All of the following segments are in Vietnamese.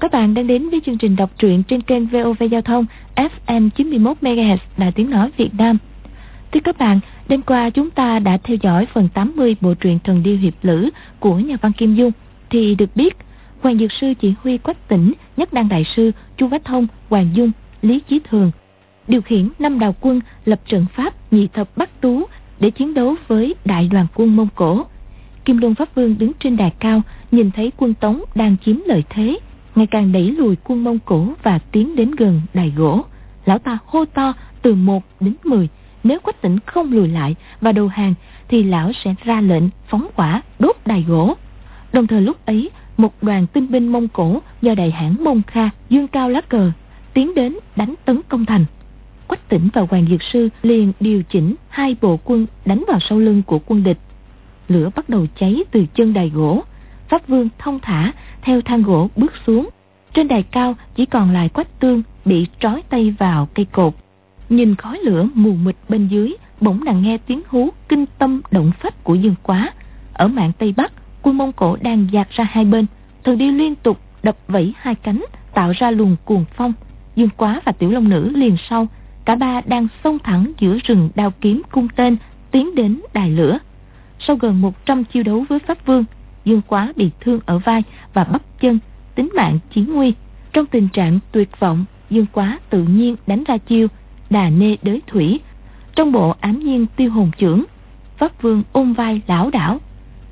các bạn đang đến với chương trình đọc truyện trên kênh VOV Giao thông FM 91 MHz Đài Tiếng nói Việt Nam. Thưa các bạn, đêm qua chúng ta đã theo dõi phần 80 bộ truyện Thần điêu hiệp lữ của nhà văn Kim Dung thì được biết Hoàng Dược sư chỉ huy Quách Tỉnh, Nhất Đăng Đại sư, Chu Bách Thông, Hoàng Dung, Lý Chí Thường điều khiển năm đào quân lập trận pháp nhị thập bắc tú để chiến đấu với đại đoàn quân Mông Cổ. Kim Luân Pháp Vương đứng trên đài cao, nhìn thấy quân Tống đang chiếm lợi thế, ngày càng đẩy lùi quân Mông Cổ và tiến đến gần đài gỗ. Lão ta hô to từ 1 đến 10. Nếu quách tỉnh không lùi lại và đầu hàng thì lão sẽ ra lệnh phóng quả đốt đài gỗ. Đồng thời lúc ấy, một đoàn tinh binh Mông Cổ do đại hãn Mông Kha dương cao lá cờ tiến đến đánh tấn công thành. Quách tỉnh và Hoàng Dược Sư liền điều chỉnh hai bộ quân đánh vào sau lưng của quân địch. Lửa bắt đầu cháy từ chân đài gỗ. Pháp Vương thông thả theo thang gỗ bước xuống. Trên đài cao chỉ còn lại quách tương bị trói tay vào cây cột. Nhìn khói lửa mù mịt bên dưới, bỗng nàng nghe tiếng hú kinh tâm động phách của dương quá. Ở mạng Tây Bắc, quân Mông Cổ đang dạt ra hai bên. Thần điêu liên tục đập vẫy hai cánh, tạo ra luồng cuồng phong. Dương quá và tiểu long nữ liền sau. Cả ba đang xông thẳng giữa rừng đao kiếm cung tên, tiến đến đài lửa. Sau gần 100 chiêu đấu với Pháp Vương, Dương Quá bị thương ở vai và bắp chân, tính mạng chiến nguy. Trong tình trạng tuyệt vọng, Dương Quá tự nhiên đánh ra chiêu đà nê đới thủy. Trong bộ ám nhiên tiêu hồn trưởng, Pháp Vương ôm vai lão đảo.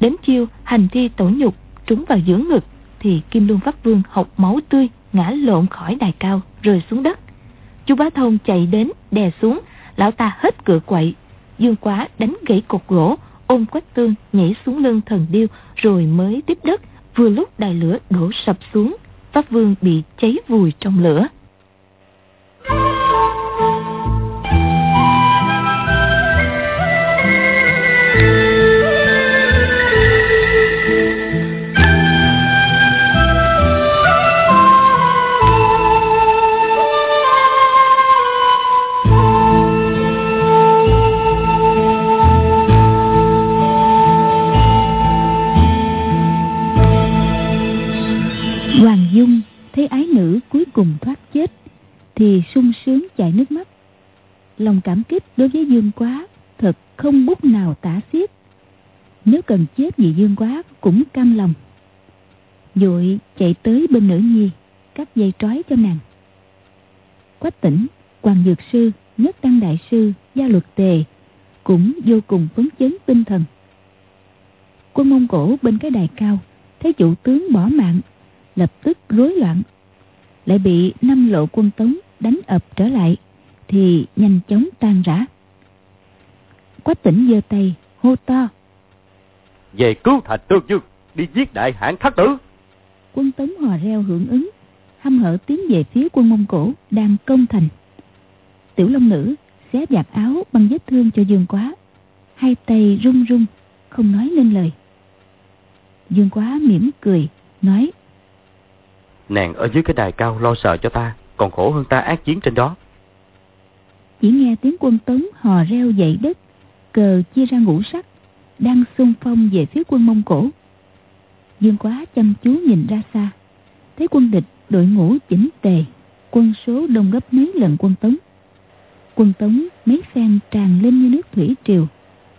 Đến chiêu hành thi tổ nhục trúng vào giữa ngực thì Kim Luân Pháp Vương học máu tươi ngã lộn khỏi đài cao rơi xuống đất. Chú Bá Thông chạy đến đè xuống, lão ta hết cửa quậy. Dương Quá đánh gãy cột gỗ, ôm quách tương nhảy xuống lưng thần điêu rồi mới tiếp đất vừa lúc đài lửa đổ sập xuống pháp vương bị cháy vùi trong lửa cùng thoát chết thì sung sướng chảy nước mắt. Lòng cảm kích đối với dương quá thật không bút nào tả xiết. Nếu cần chết vì dương quá cũng cam lòng. Vội chạy tới bên nữ nhi, cắt dây trói cho nàng. Quách tỉnh, hoàng dược sư, nhất đăng đại sư, gia luật tề cũng vô cùng phấn chấn tinh thần. Quân mông cổ bên cái đài cao, thấy chủ tướng bỏ mạng, lập tức rối loạn lại bị năm lộ quân tống đánh ập trở lại thì nhanh chóng tan rã. Quách tỉnh giơ tay hô to. Về cứu thành tương dương đi giết đại hãn thất tử. Quân tống hò reo hưởng ứng hăm hở tiến về phía quân mông cổ đang công thành. Tiểu long nữ xé giặt áo bằng vết thương cho dương quá. Hai tay run run không nói nên lời. Dương quá mỉm cười nói Nàng ở dưới cái đài cao lo sợ cho ta Còn khổ hơn ta ác chiến trên đó. Chỉ nghe tiếng quân tống hò reo dậy đất Cờ chia ra ngũ sắc Đang xung phong về phía quân Mông Cổ. Dương quá chăm chú nhìn ra xa Thấy quân địch đội ngũ chỉnh tề Quân số đông gấp mấy lần quân tống. Quân tống mấy phen tràn lên như nước thủy triều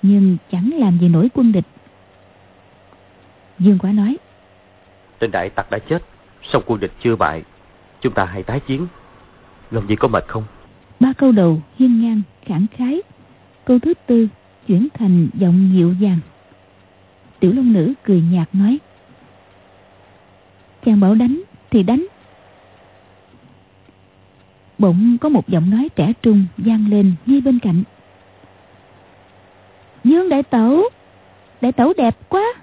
Nhưng chẳng làm gì nổi quân địch. Dương quá nói Tên đại tặc đã chết Song quân địch chưa bại, Chúng ta hãy tái chiến. Làm gì có mệt không? Ba câu đầu, hiên ngang, khẳng khái. Câu thứ tư, chuyển thành giọng dịu dàng. Tiểu Long Nữ cười nhạt nói, Chàng bảo đánh thì đánh. Bỗng có một giọng nói trẻ trung vang lên ngay bên cạnh. Dương đại tẩu Đại tẩu đẹp quá.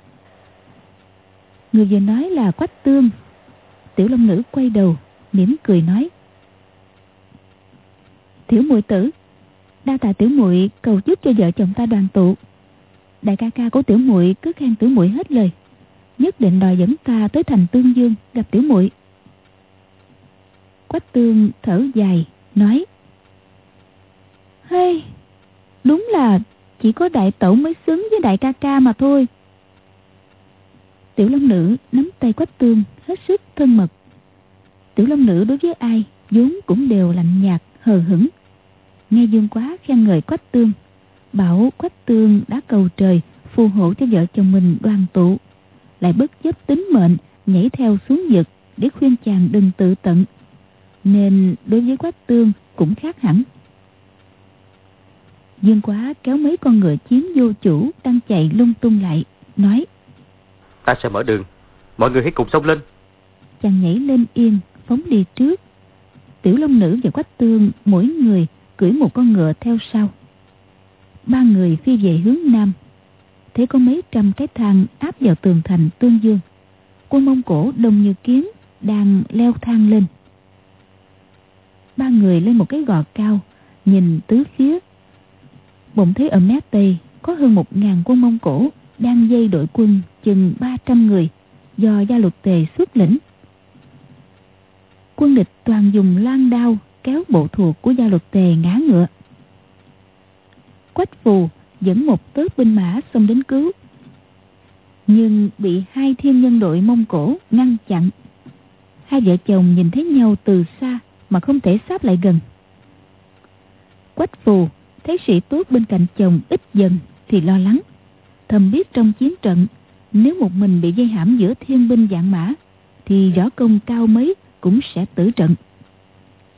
Người vừa nói là Quách Tương. Tiểu Long Nữ quay đầu, mỉm cười nói. Tiểu muội tử, Đa tạ tiểu muội cầu giúp cho vợ chồng ta đoàn tụ. Đại ca ca của tiểu muội cứ khen tiểu muội hết lời, nhất định đòi dẫn ta tới thành tương dương gặp tiểu muội. Quách tương thở dài, nói. Hey, đúng là chỉ có đại tẩu mới xứng với đại ca ca mà thôi tiểu long nữ nắm tay quách tương hết sức thân mật. Tiểu long nữ đối với ai, vốn cũng đều lạnh nhạt, hờ hững. Nghe dương quá khen ngợi quách tương, bảo quách tương đã cầu trời, phù hộ cho vợ chồng mình đoàn tụ. Lại bất chấp tính mệnh, nhảy theo xuống vực để khuyên chàng đừng tự tận. Nên đối với quách tương cũng khác hẳn. Dương quá kéo mấy con ngựa chiến vô chủ đang chạy lung tung lại, nói ta sẽ mở đường. Mọi người hãy cùng xông lên. Chàng nhảy lên yên, phóng đi trước. Tiểu long nữ và quách tương, mỗi người cưỡi một con ngựa theo sau. Ba người phi về hướng nam. Thấy có mấy trăm cái thang áp vào tường thành tương dương. Quân mông cổ đông như kiến, đang leo thang lên. Ba người lên một cái gò cao, nhìn tứ phía. Bỗng thấy ở mé tây có hơn một ngàn quân mông cổ đang dây đội quân chừng ba trăm người do gia luật tề xuất lĩnh. Quân địch toàn dùng lan đao kéo bộ thuộc của gia luật tề ngã ngựa. Quách phù dẫn một tớp binh mã xông đến cứu. Nhưng bị hai thiên nhân đội mông cổ ngăn chặn. Hai vợ chồng nhìn thấy nhau từ xa mà không thể sáp lại gần. Quách phù thấy sĩ tốt bên cạnh chồng ít dần thì lo lắng thầm biết trong chiến trận nếu một mình bị dây hãm giữa thiên binh dạng mã thì võ công cao mấy cũng sẽ tử trận.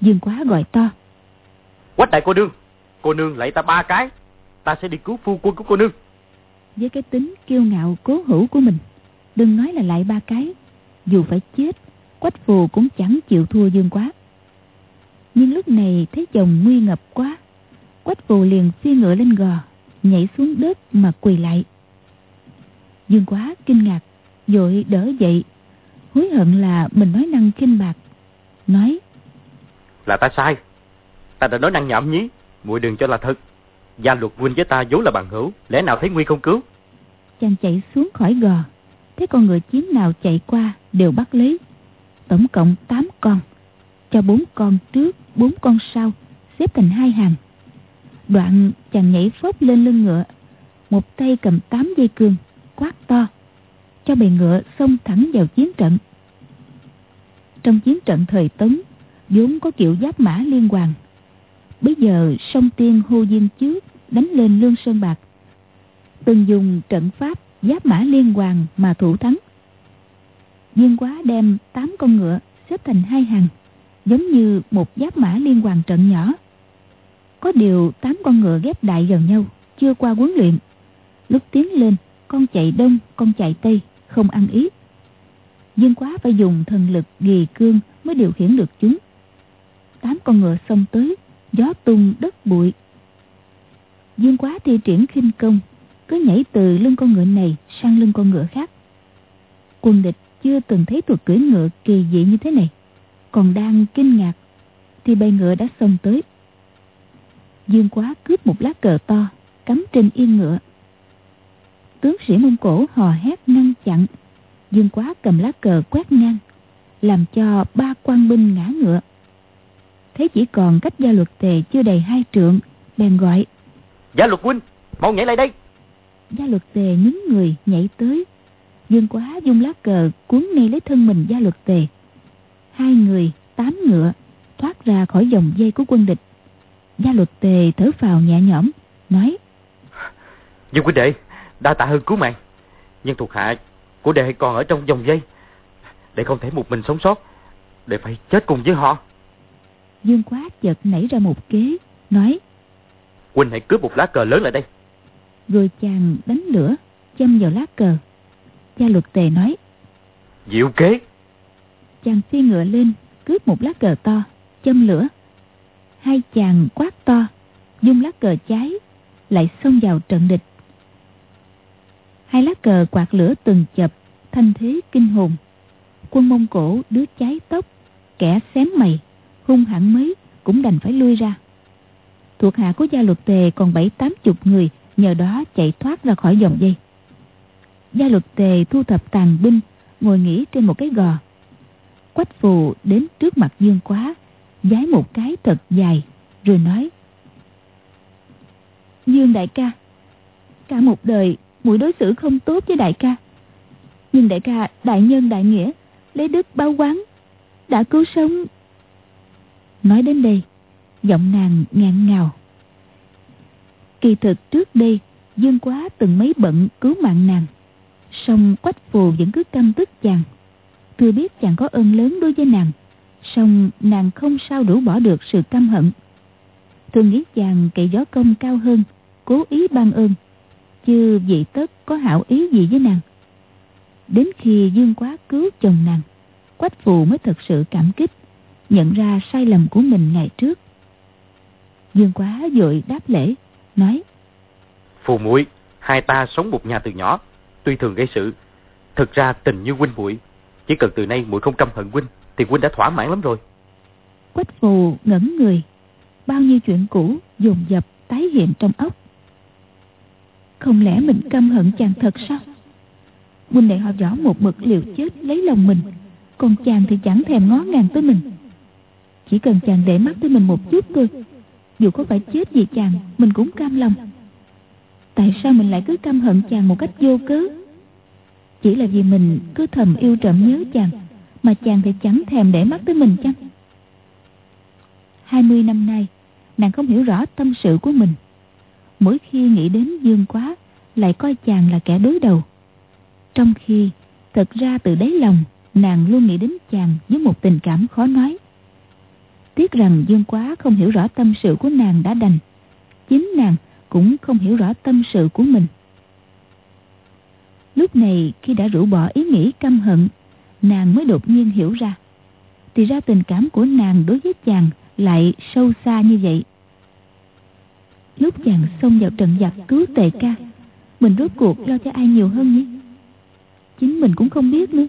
Dương quá gọi to. Quách đại cô nương cô nương lại ta ba cái ta sẽ đi cứu phu quân của cô nương. Với cái tính kiêu ngạo cố hữu của mình đừng nói là lại ba cái dù phải chết quách phù cũng chẳng chịu thua dương quá. Nhưng lúc này thấy chồng nguy ngập quá quách phù liền phi ngựa lên gò nhảy xuống đất mà quỳ lại dương quá kinh ngạc vội đỡ dậy. Hối hận là mình nói năng kinh bạc. Nói là ta sai. Ta đã nói năng nhảm nhí. Muội đừng cho là thật. Gia luật huynh với ta vốn là bằng hữu. Lẽ nào thấy nguy không cứu? chàng chạy xuống khỏi gò. Thấy con ngựa chiến nào chạy qua đều bắt lấy. Tổng cộng 8 con. Cho bốn con trước bốn con sau xếp thành hai hàng. Đoạn chàng nhảy phốt lên lưng ngựa. Một tay cầm tám dây cương quát to, cho bầy ngựa xông thẳng vào chiến trận. Trong chiến trận thời Tấn, vốn có kiểu giáp mã liên hoàn. Bây giờ sông tiên hô diên trước đánh lên lương sơn bạc, từng dùng trận pháp giáp mã liên hoàn mà thủ thắng. Viên quá đem tám con ngựa xếp thành hai hàng, giống như một giáp mã liên hoàn trận nhỏ. Có điều tám con ngựa ghép đại gần nhau, chưa qua huấn luyện. Lúc tiến lên con chạy đông, con chạy tây, không ăn ý. Dương quá phải dùng thần lực ghì cương mới điều khiển được chúng. Tám con ngựa xông tới, gió tung đất bụi. Dương quá thi triển khinh công, cứ nhảy từ lưng con ngựa này sang lưng con ngựa khác. Quân địch chưa từng thấy thuật cưỡi ngựa kỳ dị như thế này. Còn đang kinh ngạc, thì bầy ngựa đã xông tới. Dương quá cướp một lá cờ to, cắm trên yên ngựa tướng sĩ mông cổ hò hét ngăn chặn. Dương quá cầm lá cờ quét ngang làm cho ba quan binh ngã ngựa. Thấy chỉ còn cách gia luật tề chưa đầy hai trượng bèn gọi gia luật huynh mau nhảy lại đây. Gia luật tề nhấn người nhảy tới. Dương quá dung lá cờ cuốn ngay lấy thân mình gia luật tề. Hai người tám ngựa thoát ra khỏi dòng dây của quân địch. Gia luật tề thở phào nhẹ nhõm nói dương quý đệ đa tạ hơn cứu mạng. Nhưng thuộc hạ của đệ còn ở trong dòng dây đệ không thể một mình sống sót đệ phải chết cùng với họ. Dương quá chợt nảy ra một kế nói huynh hãy cướp một lá cờ lớn lại đây. Rồi chàng đánh lửa châm vào lá cờ. Gia luật tề nói diệu kế. Chàng phi ngựa lên cướp một lá cờ to châm lửa. Hai chàng quát to dung lá cờ cháy lại xông vào trận địch hai lá cờ quạt lửa từng chập, thanh thế kinh hồn. Quân mông cổ, đứa cháy tóc, kẻ xém mày, hung hãn mấy cũng đành phải lui ra. Thuộc hạ của gia luật tề còn bảy tám chục người, nhờ đó chạy thoát ra khỏi dòng dây. Gia luật tề thu thập tàn binh, ngồi nghỉ trên một cái gò. Quách phù đến trước mặt dương quá, giái một cái thật dài, rồi nói, dương đại ca, cả một đời mũi đối xử không tốt với đại ca. Nhưng đại ca, đại nhân, đại nghĩa, lấy đức báo quán, đã cứu sống. Nói đến đây, giọng nàng ngạn ngào. Kỳ thực trước đây, dương quá từng mấy bận cứu mạng nàng, song quách phù vẫn cứ căm tức chàng. Thừa biết chàng có ơn lớn đối với nàng, song nàng không sao đủ bỏ được sự căm hận. Thường nghĩ chàng cậy gió công cao hơn, cố ý ban ơn chứ vị tất có hảo ý gì với nàng? Đến khi dương quá cứu chồng nàng quách phù mới thật sự cảm kích nhận ra sai lầm của mình ngày trước. Dương quá vội đáp lễ nói phù muội hai ta sống một nhà từ nhỏ tuy thường gây sự thực ra tình như huynh muội chỉ cần từ nay muội không căm hận huynh thì huynh đã thỏa mãn lắm rồi. Quách phù ngẩn người bao nhiêu chuyện cũ dồn dập tái hiện trong óc không lẽ mình căm hận chàng thật sao? Huynh đệ họ võ một mực liều chết lấy lòng mình, còn chàng thì chẳng thèm ngó ngàng tới mình. Chỉ cần chàng để mắt tới mình một chút thôi, dù có phải chết vì chàng, mình cũng cam lòng. Tại sao mình lại cứ căm hận chàng một cách vô cớ? Chỉ là vì mình cứ thầm yêu trộm nhớ chàng, mà chàng thì chẳng thèm để mắt tới mình chăng? Hai mươi năm nay, nàng không hiểu rõ tâm sự của mình mỗi khi nghĩ đến dương quá, lại coi chàng là kẻ đối đầu. Trong khi, thật ra từ đáy lòng, nàng luôn nghĩ đến chàng với một tình cảm khó nói. Tiếc rằng dương quá không hiểu rõ tâm sự của nàng đã đành, chính nàng cũng không hiểu rõ tâm sự của mình. Lúc này, khi đã rũ bỏ ý nghĩ căm hận, nàng mới đột nhiên hiểu ra. Thì ra tình cảm của nàng đối với chàng lại sâu xa như vậy lúc chàng xông vào trận giặc cứu tề ca, mình rốt cuộc lo cho ai nhiều hơn nhỉ? Chính mình cũng không biết nữa.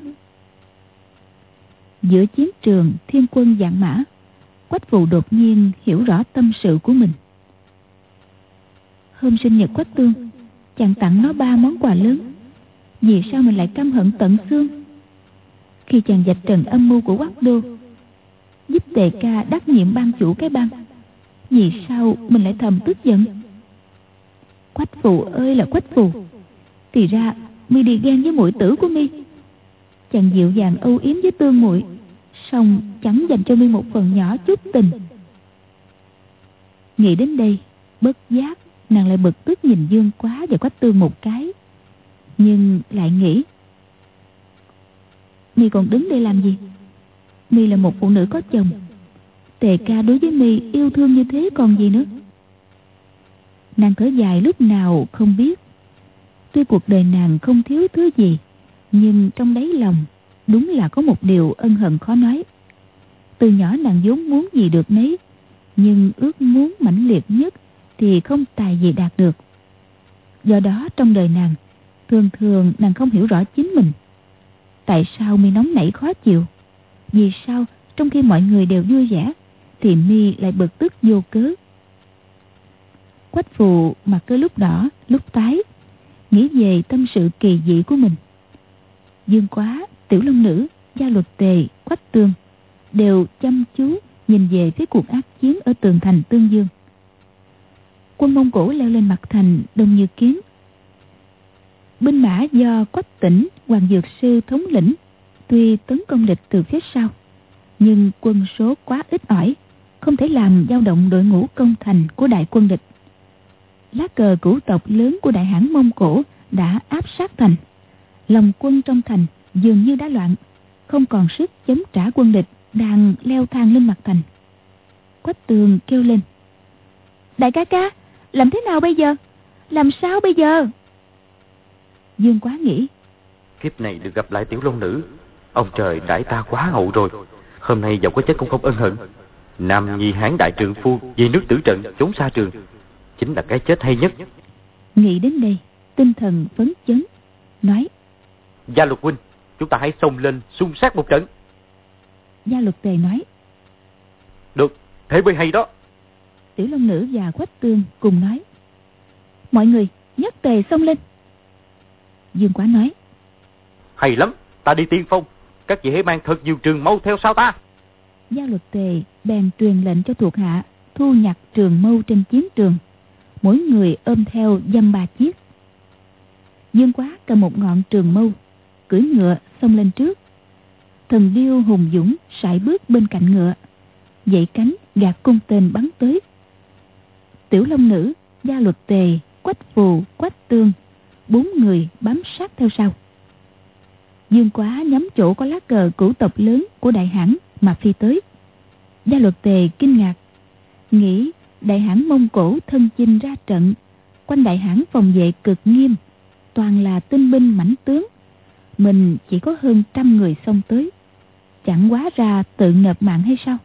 Giữa chiến trường, thiên quân dạng mã, quách phù đột nhiên hiểu rõ tâm sự của mình. Hôm sinh nhật quách tương, chàng tặng nó ba món quà lớn. Vì sao mình lại căm hận tận xương? Khi chàng dạch trần âm mưu của quách đô, giúp tề ca đắc nhiệm ban chủ cái bang vì sao mình lại thầm tức giận? Quách phù ơi là quách phù. Thì ra, mi đi ghen với muội tử của mi. Chàng dịu dàng âu yếm với tương muội song chẳng dành cho mi một phần nhỏ chút tình. Nghĩ đến đây, bất giác nàng lại bực tức nhìn dương quá và quách tương một cái. Nhưng lại nghĩ, mi còn đứng đây làm gì? Mi là một phụ nữ có chồng tề ca đối với mi yêu thương như thế còn gì nữa? Nàng thở dài lúc nào không biết. Tuy cuộc đời nàng không thiếu thứ gì, nhưng trong đáy lòng đúng là có một điều ân hận khó nói. Từ nhỏ nàng vốn muốn gì được nấy, nhưng ước muốn mãnh liệt nhất thì không tài gì đạt được. Do đó trong đời nàng, thường thường nàng không hiểu rõ chính mình. Tại sao mi nóng nảy khó chịu? Vì sao trong khi mọi người đều vui vẻ thì mi lại bực tức vô cớ. Quách phù mặt cứ lúc đỏ lúc tái, nghĩ về tâm sự kỳ dị của mình. Dương quá, tiểu long nữ, gia luật tề, quách tương đều chăm chú nhìn về phía cuộc ác chiến ở tường thành tương dương. Quân mông cổ leo lên mặt thành đông như kiến. Binh mã do quách tỉnh hoàng dược sư thống lĩnh, tuy tấn công địch từ phía sau, nhưng quân số quá ít ỏi không thể làm dao động đội ngũ công thành của đại quân địch. Lá cờ cửu tộc lớn của đại hãn mông cổ đã áp sát thành. Lòng quân trong thành dường như đã loạn, không còn sức chống trả quân địch đang leo thang lên mặt thành. Quách tường kêu lên, đại ca ca, làm thế nào bây giờ? Làm sao bây giờ? Dương quá nghĩ, kiếp này được gặp lại tiểu long nữ, ông trời đãi ta quá hậu rồi. Hôm nay dẫu có chết cũng không ân hận nam nhi hán đại trượng phu vì nước tử trận trốn xa trường. Chính là cái chết hay nhất. Nghĩ đến đây tinh thần phấn chấn nói gia luật huynh chúng ta hãy xông lên xung sát một trận. Gia luật tề nói được thế mới hay đó. Tiểu long nữ và quách tương cùng nói mọi người nhất tề xông lên. Dương quá nói hay lắm ta đi tiên phong. Các vị hãy mang thật nhiều trường mâu theo sau ta gia luật tề, bèn truyền lệnh cho thuộc hạ, thu nhặt trường mâu trên chiến trường. Mỗi người ôm theo dăm ba chiếc. Dương quá cầm một ngọn trường mâu, cưỡi ngựa xông lên trước. Thần điêu hùng dũng sải bước bên cạnh ngựa, dậy cánh gạt cung tên bắn tới. Tiểu long nữ, gia luật tề, quách phù, quách tương, bốn người bám sát theo sau. Dương quá nhắm chỗ có lá cờ cửu tộc lớn của đại hãn mà phi tới. Gia luật tề kinh ngạc, nghĩ đại hãn mông cổ thân chinh ra trận, quanh đại hãn phòng vệ cực nghiêm, toàn là tinh binh mãnh tướng. Mình chỉ có hơn trăm người xông tới, chẳng quá ra tự ngập mạng hay sao?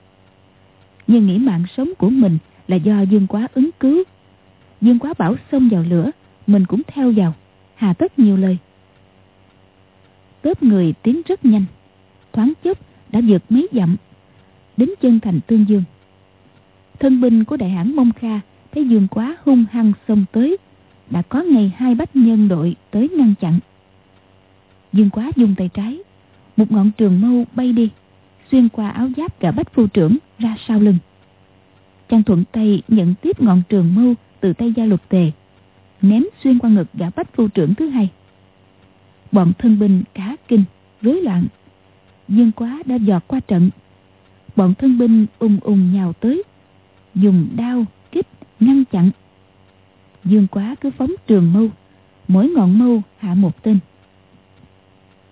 Nhưng nghĩ mạng sống của mình là do dương quá ứng cứu. Dương quá bảo xông vào lửa, mình cũng theo vào, hà tất nhiều lời. Tớp người tiến rất nhanh, thoáng chốc đã vượt mấy dặm, đến chân thành tương dương. Thân binh của đại hãn mông kha thấy dương quá hung hăng xông tới, đã có ngày hai bách nhân đội tới ngăn chặn. Dương quá dùng tay trái, một ngọn trường mâu bay đi, xuyên qua áo giáp cả bách phu trưởng ra sau lưng. Chàng thuận tay nhận tiếp ngọn trường mâu từ tay gia luật tề, ném xuyên qua ngực gã bách phu trưởng thứ hai. Bọn thân binh cá kinh, rối loạn dương quá đã dọt qua trận. Bọn thân binh ung ung nhào tới, dùng đao, kích, ngăn chặn. Dương quá cứ phóng trường mâu, mỗi ngọn mâu hạ một tên.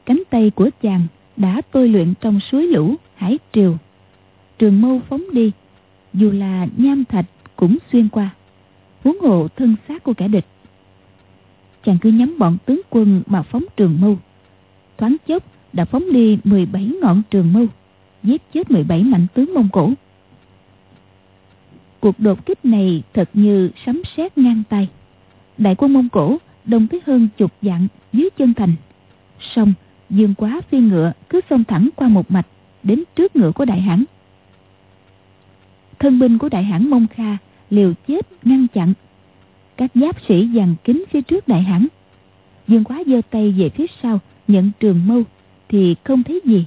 Cánh tay của chàng đã tôi luyện trong suối lũ, hải triều. Trường mâu phóng đi, dù là nham thạch cũng xuyên qua, huống hộ thân xác của kẻ địch. Chàng cứ nhắm bọn tướng quân mà phóng trường mâu. Thoáng chốc đã phóng đi 17 ngọn trường mâu giết chết 17 mạnh tướng mông cổ. Cuộc đột kích này thật như sấm sét ngang tay. Đại quân mông cổ đông tới hơn chục dặn dưới chân thành. Song, dương quá phi ngựa cứ xông thẳng qua một mạch đến trước ngựa của đại hãn. Thân binh của đại hãn mông kha liều chết ngăn chặn. Các giáp sĩ dàn kính phía trước đại hãn. Dương quá giơ tay về phía sau, nhận trường mâu thì không thấy gì.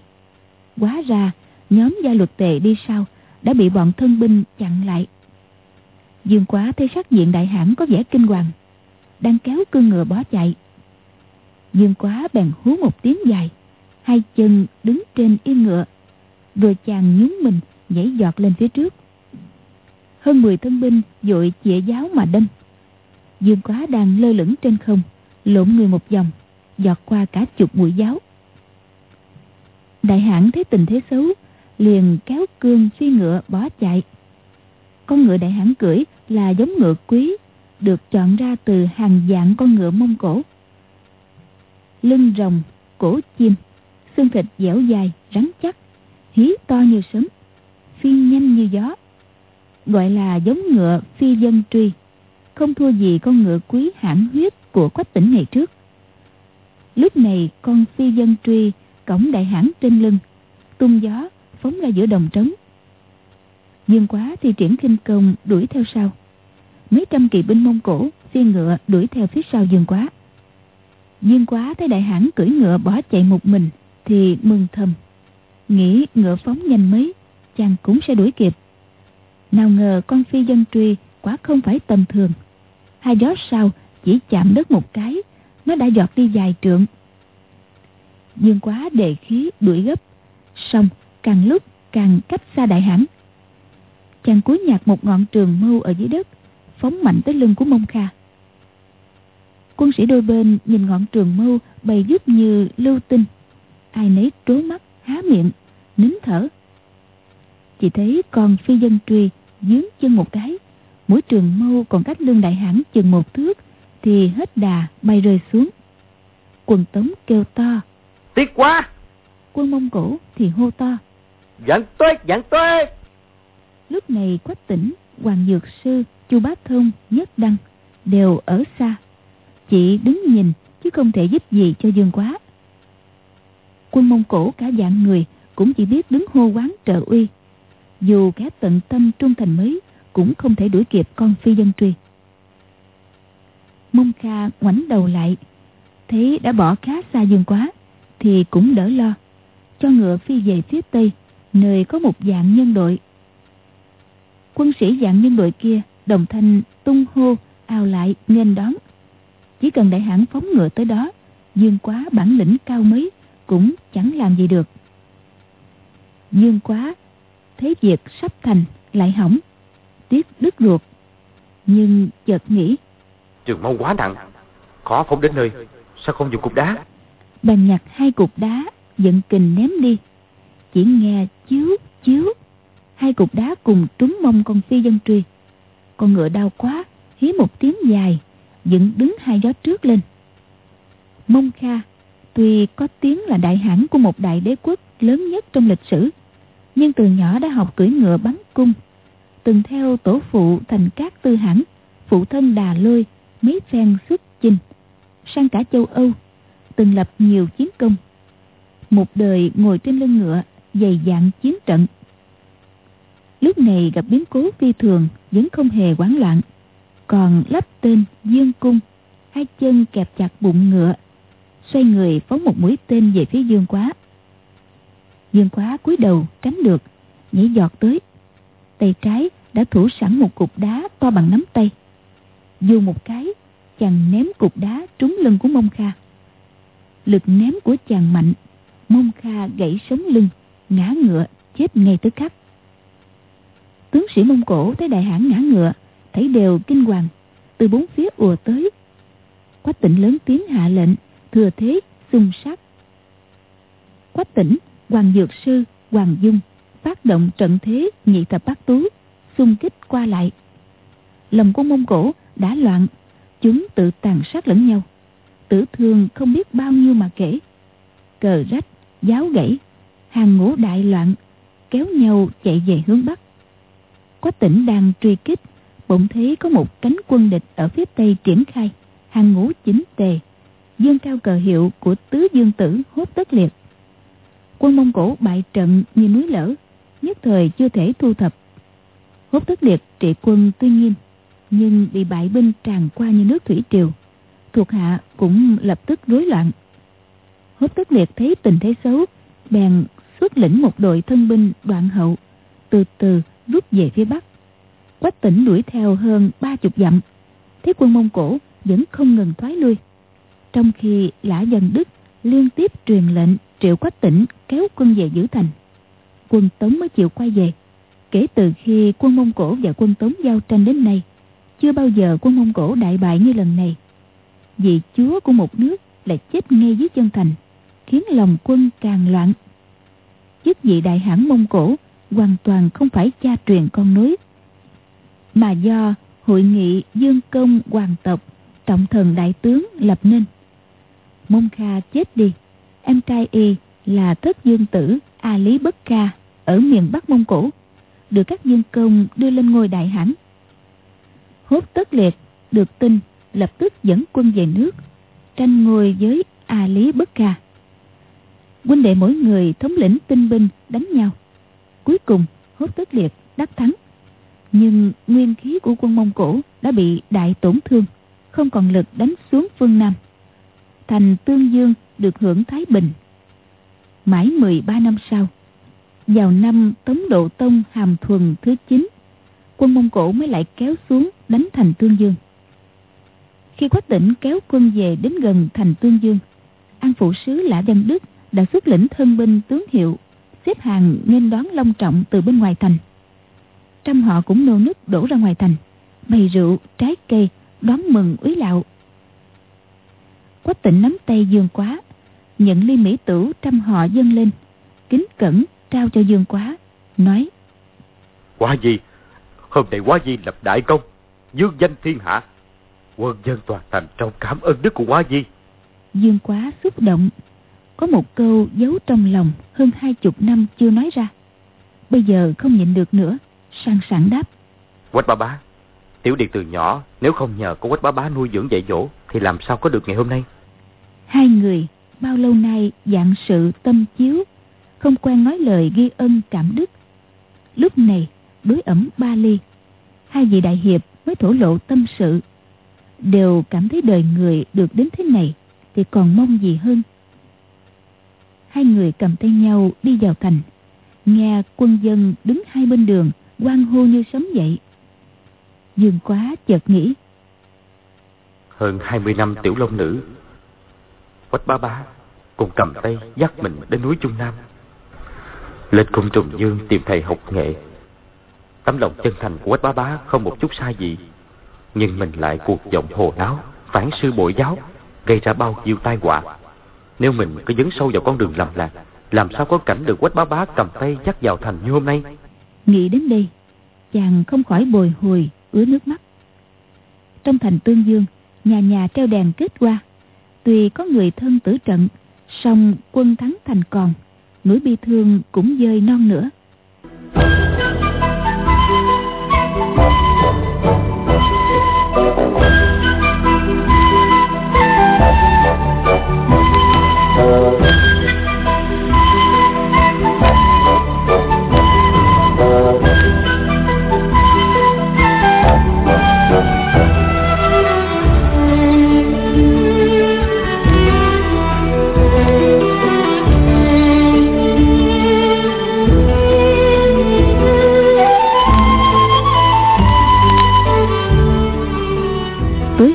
Quá ra, nhóm gia luật tề đi sau đã bị bọn thân binh chặn lại. Dương quá thấy sắc diện đại hãn có vẻ kinh hoàng, đang kéo cương ngựa bỏ chạy. Dương quá bèn hú một tiếng dài, hai chân đứng trên yên ngựa, rồi chàng nhún mình, nhảy giọt lên phía trước. Hơn 10 thân binh dội chĩa giáo mà đâm. Dương quá đang lơ lửng trên không, lộn người một vòng, giọt qua cả chục mũi giáo đại hãn thấy tình thế xấu liền kéo cương phi ngựa bỏ chạy. Con ngựa đại hãn cưỡi là giống ngựa quý được chọn ra từ hàng dạng con ngựa mông cổ. Lưng rồng cổ chim xương thịt dẻo dài rắn chắc hí to như sấm, phi nhanh như gió. Gọi là giống ngựa phi dân truy không thua gì con ngựa quý hãn huyết của quách tỉnh ngày trước. Lúc này con phi dân truy cổng đại hãn trên lưng. Tung gió, phóng ra giữa đồng trống. Dương quá thì triển khinh công đuổi theo sau. Mấy trăm kỵ binh mông cổ phi ngựa đuổi theo phía sau dương quá. Dương quá thấy đại hãn cưỡi ngựa bỏ chạy một mình thì mừng thầm. Nghĩ ngựa phóng nhanh mấy, chàng cũng sẽ đuổi kịp. Nào ngờ con phi dân truy quả không phải tầm thường. Hai gió sau chỉ chạm đất một cái, nó đã giọt đi dài trượng dương quá đề khí đuổi gấp. Xong, càng lúc càng cách xa đại hãn chàng cúi nhặt một ngọn trường mâu ở dưới đất, phóng mạnh tới lưng của mông kha. Quân sĩ đôi bên nhìn ngọn trường mâu bày dứt như lưu tinh. Ai nấy trố mắt, há miệng, nín thở. Chỉ thấy con phi dân truy dướng chân một cái. Mũi trường mâu còn cách lưng đại hãn chừng một thước thì hết đà bay rơi xuống. Quần tống kêu to tiếc quá. Quân mông cổ thì hô to. Dẫn tuyết dẫn tuyết lúc này quách tỉnh hoàng dược sư chu bá thông nhất đăng đều ở xa. Chỉ đứng nhìn chứ không thể giúp gì cho dương quá. Quân mông cổ cả dạng người cũng chỉ biết đứng hô quán trợ uy. Dù kẻ tận tâm trung thành mấy cũng không thể đuổi kịp con phi dân truy. Mông Kha ngoảnh đầu lại Thấy đã bỏ khá xa dương quá thì cũng đỡ lo. Cho ngựa phi về phía tây, Nơi có một dạng nhân đội. Quân sĩ dạng nhân đội kia, Đồng thanh, tung hô, ao lại, nghênh đón. Chỉ cần đại hãn phóng ngựa tới đó, Dương quá bản lĩnh cao mấy, Cũng chẳng làm gì được. Dương quá Thấy việc sắp thành lại hỏng, Tiếc đứt ruột. Nhưng chợt nghĩ Trường mâu quá nặng, Khó phóng đến nơi Sao không dùng cục đá. Bèn nhặt hai cục đá, Giận kình ném đi. Chỉ nghe chiếu chiếu Hai cục đá cùng trúng mông con phi dân truy. Con ngựa đau quá, Hí một tiếng dài, Dựng đứng hai gió trước lên. Mông Kha, Tuy có tiếng là đại hãn của một đại đế quốc lớn nhất trong lịch sử, Nhưng từ nhỏ đã học cưỡi ngựa bắn cung, Từng theo tổ phụ thành các tư hãn, Phụ thân đà lôi, Mấy phen xuất chinh, Sang cả châu Âu. Từng lập nhiều chiến công. Một đời ngồi trên lưng ngựa, Dày dạn chiến trận. Lúc này gặp biến cố phi thường, Vẫn không hề quán loạn. Còn lắp tên Dương Cung, Hai chân kẹp chặt bụng ngựa, Xoay người phóng một mũi tên về phía Dương Quá. Dương Quá cúi đầu tránh được, Nhảy giọt tới. Tay trái đã thủ sẵn một cục đá to bằng nắm tay. Dù một cái, Chàng ném cục đá trúng lưng của Mông Kha. Lực ném của chàng mạnh, Mông Kha gãy sống lưng, Ngã ngựa, chết ngay tức khắc Tướng sĩ Mông Cổ thấy đại hãn ngã ngựa, Thấy đều kinh hoàng, Từ bốn phía ùa tới. Quách tỉnh lớn tiếng hạ lệnh, Thừa thế xung sát. Quách tỉnh Hoàng Dược Sư, Hoàng Dung, Phát động trận thế nhị thập bát tú, Xung kích qua lại. Lòng của Mông Cổ đã loạn, Chúng tự tàn sát lẫn nhau. Tử thương không biết bao nhiêu mà kể. Cờ rách, giáo gãy Hàng ngũ đại loạn Kéo nhau chạy về hướng Bắc. Quách tỉnh đang truy kích Bỗng thấy có một cánh quân địch Ở phía tây triển khai Hàng ngũ chính tề. Dương cao cờ hiệu của tứ dương tử hốt tất liệt. Quân Mông Cổ bại trận như núi lở Nhất thời chưa thể thu thập. Hốt tất liệt trị quân tuy nghiêm Nhưng bị bại binh tràn qua như nước thủy triều. Thuộc hạ cũng lập tức rối loạn. Hốt tất liệt thấy tình thế xấu, Bèn xuất lĩnh một đội thân binh đoạn hậu, Từ từ rút về phía bắc. Quách tỉnh đuổi theo hơn ba chục dặm, thế quân mông cổ vẫn không ngừng thoái lui. Trong khi lã dân đức liên tiếp truyền lệnh triệu quách tỉnh kéo quân về giữ thành, quân tống mới chịu quay về. Kể từ khi quân mông cổ và quân tống giao tranh đến nay, chưa bao giờ quân mông cổ đại bại như lần này vì chúa của một nước lại chết ngay dưới chân thành, khiến lòng quân càng loạn. Chức vị đại hãn mông cổ hoàn toàn không phải cha truyền con nối, mà do hội nghị dương công hoàng tộc trọng thần đại tướng lập nên. Mông kha chết đi, em trai y là thất dương tử a lý bất kha ở miền bắc mông cổ, được các dương công đưa lên ngôi đại hãn hốt tất liệt, được tin lập tức dẫn quân về nước, tranh ngôi với a lý bất ca huynh đệ mỗi người thống lĩnh tinh binh đánh nhau. Cuối cùng, hốt tất liệt, đắc thắng. Nhưng nguyên khí của quân mông cổ đã bị đại tổn thương, không còn lực đánh xuống phương nam. Thành tương dương được hưởng thái bình. Mãi 13 năm sau, vào năm tống độ tông hàm thuần thứ 9 quân mông cổ mới lại kéo xuống đánh thành tương dương khi quách tỉnh kéo quân về đến gần thành tương dương, an phụ sứ lã văn đức đã xuất lĩnh thân binh tướng hiệu, xếp hàng nên đón long trọng từ bên ngoài thành. Trăm họ cũng nô nức đổ ra ngoài thành, bày rượu, trái cây, đón mừng úy lạo. Quách tịnh nắm tay dương quá, nhận ly mỹ tử trăm họ dâng lên, kính cẩn trao cho dương quá, nói, quá gì hôm nay quá gì lập đại công dương danh thiên hạ quân dân toàn thành trong cảm ơn đức của quá di. Dương quá xúc động. Có một câu giấu trong lòng hơn hai chục năm chưa nói ra. Bây giờ không nhịn được nữa sang sảng đáp. Quách ba bá tiểu điệt từ nhỏ nếu không nhờ có quách bá bá nuôi dưỡng dạy dỗ thì làm sao có được ngày hôm nay? Hai người bao lâu nay dạng sự tâm chiếu không quen nói lời ghi ân cảm đức. Lúc này đối ẩm ba ly. Hai vị đại hiệp mới thổ lộ tâm sự đều cảm thấy đời người được đến thế này thì còn mong gì hơn. Hai người cầm tay nhau đi vào thành, nghe quân dân đứng hai bên đường quan hô như sấm dậy. Dương quá chợt nghĩ. Hơn 20 năm tiểu long nữ, Quách ba ba cùng cầm tay dắt mình đến núi Trung Nam. Lên cung trùng dương tìm thầy học nghệ. Tấm lòng chân thành của Quách ba bá không một chút sai gì. Nhưng mình lại cuộc vọng hồ náo, phản sư bội giáo, gây ra bao nhiêu tai họa. Nếu mình cứ dấn sâu vào con đường lầm lạc, làm sao có cảnh được Quách bá bá cầm tay dắt vào thành như hôm nay? Nghĩ đến đây, chàng không khỏi bồi hồi, ứa nước mắt. Trong thành Tương Dương, nhà nhà treo đèn kết qua. Tuy có người thân tử trận, song quân thắng thành còn, nỗi bi thương cũng dơi non nữa.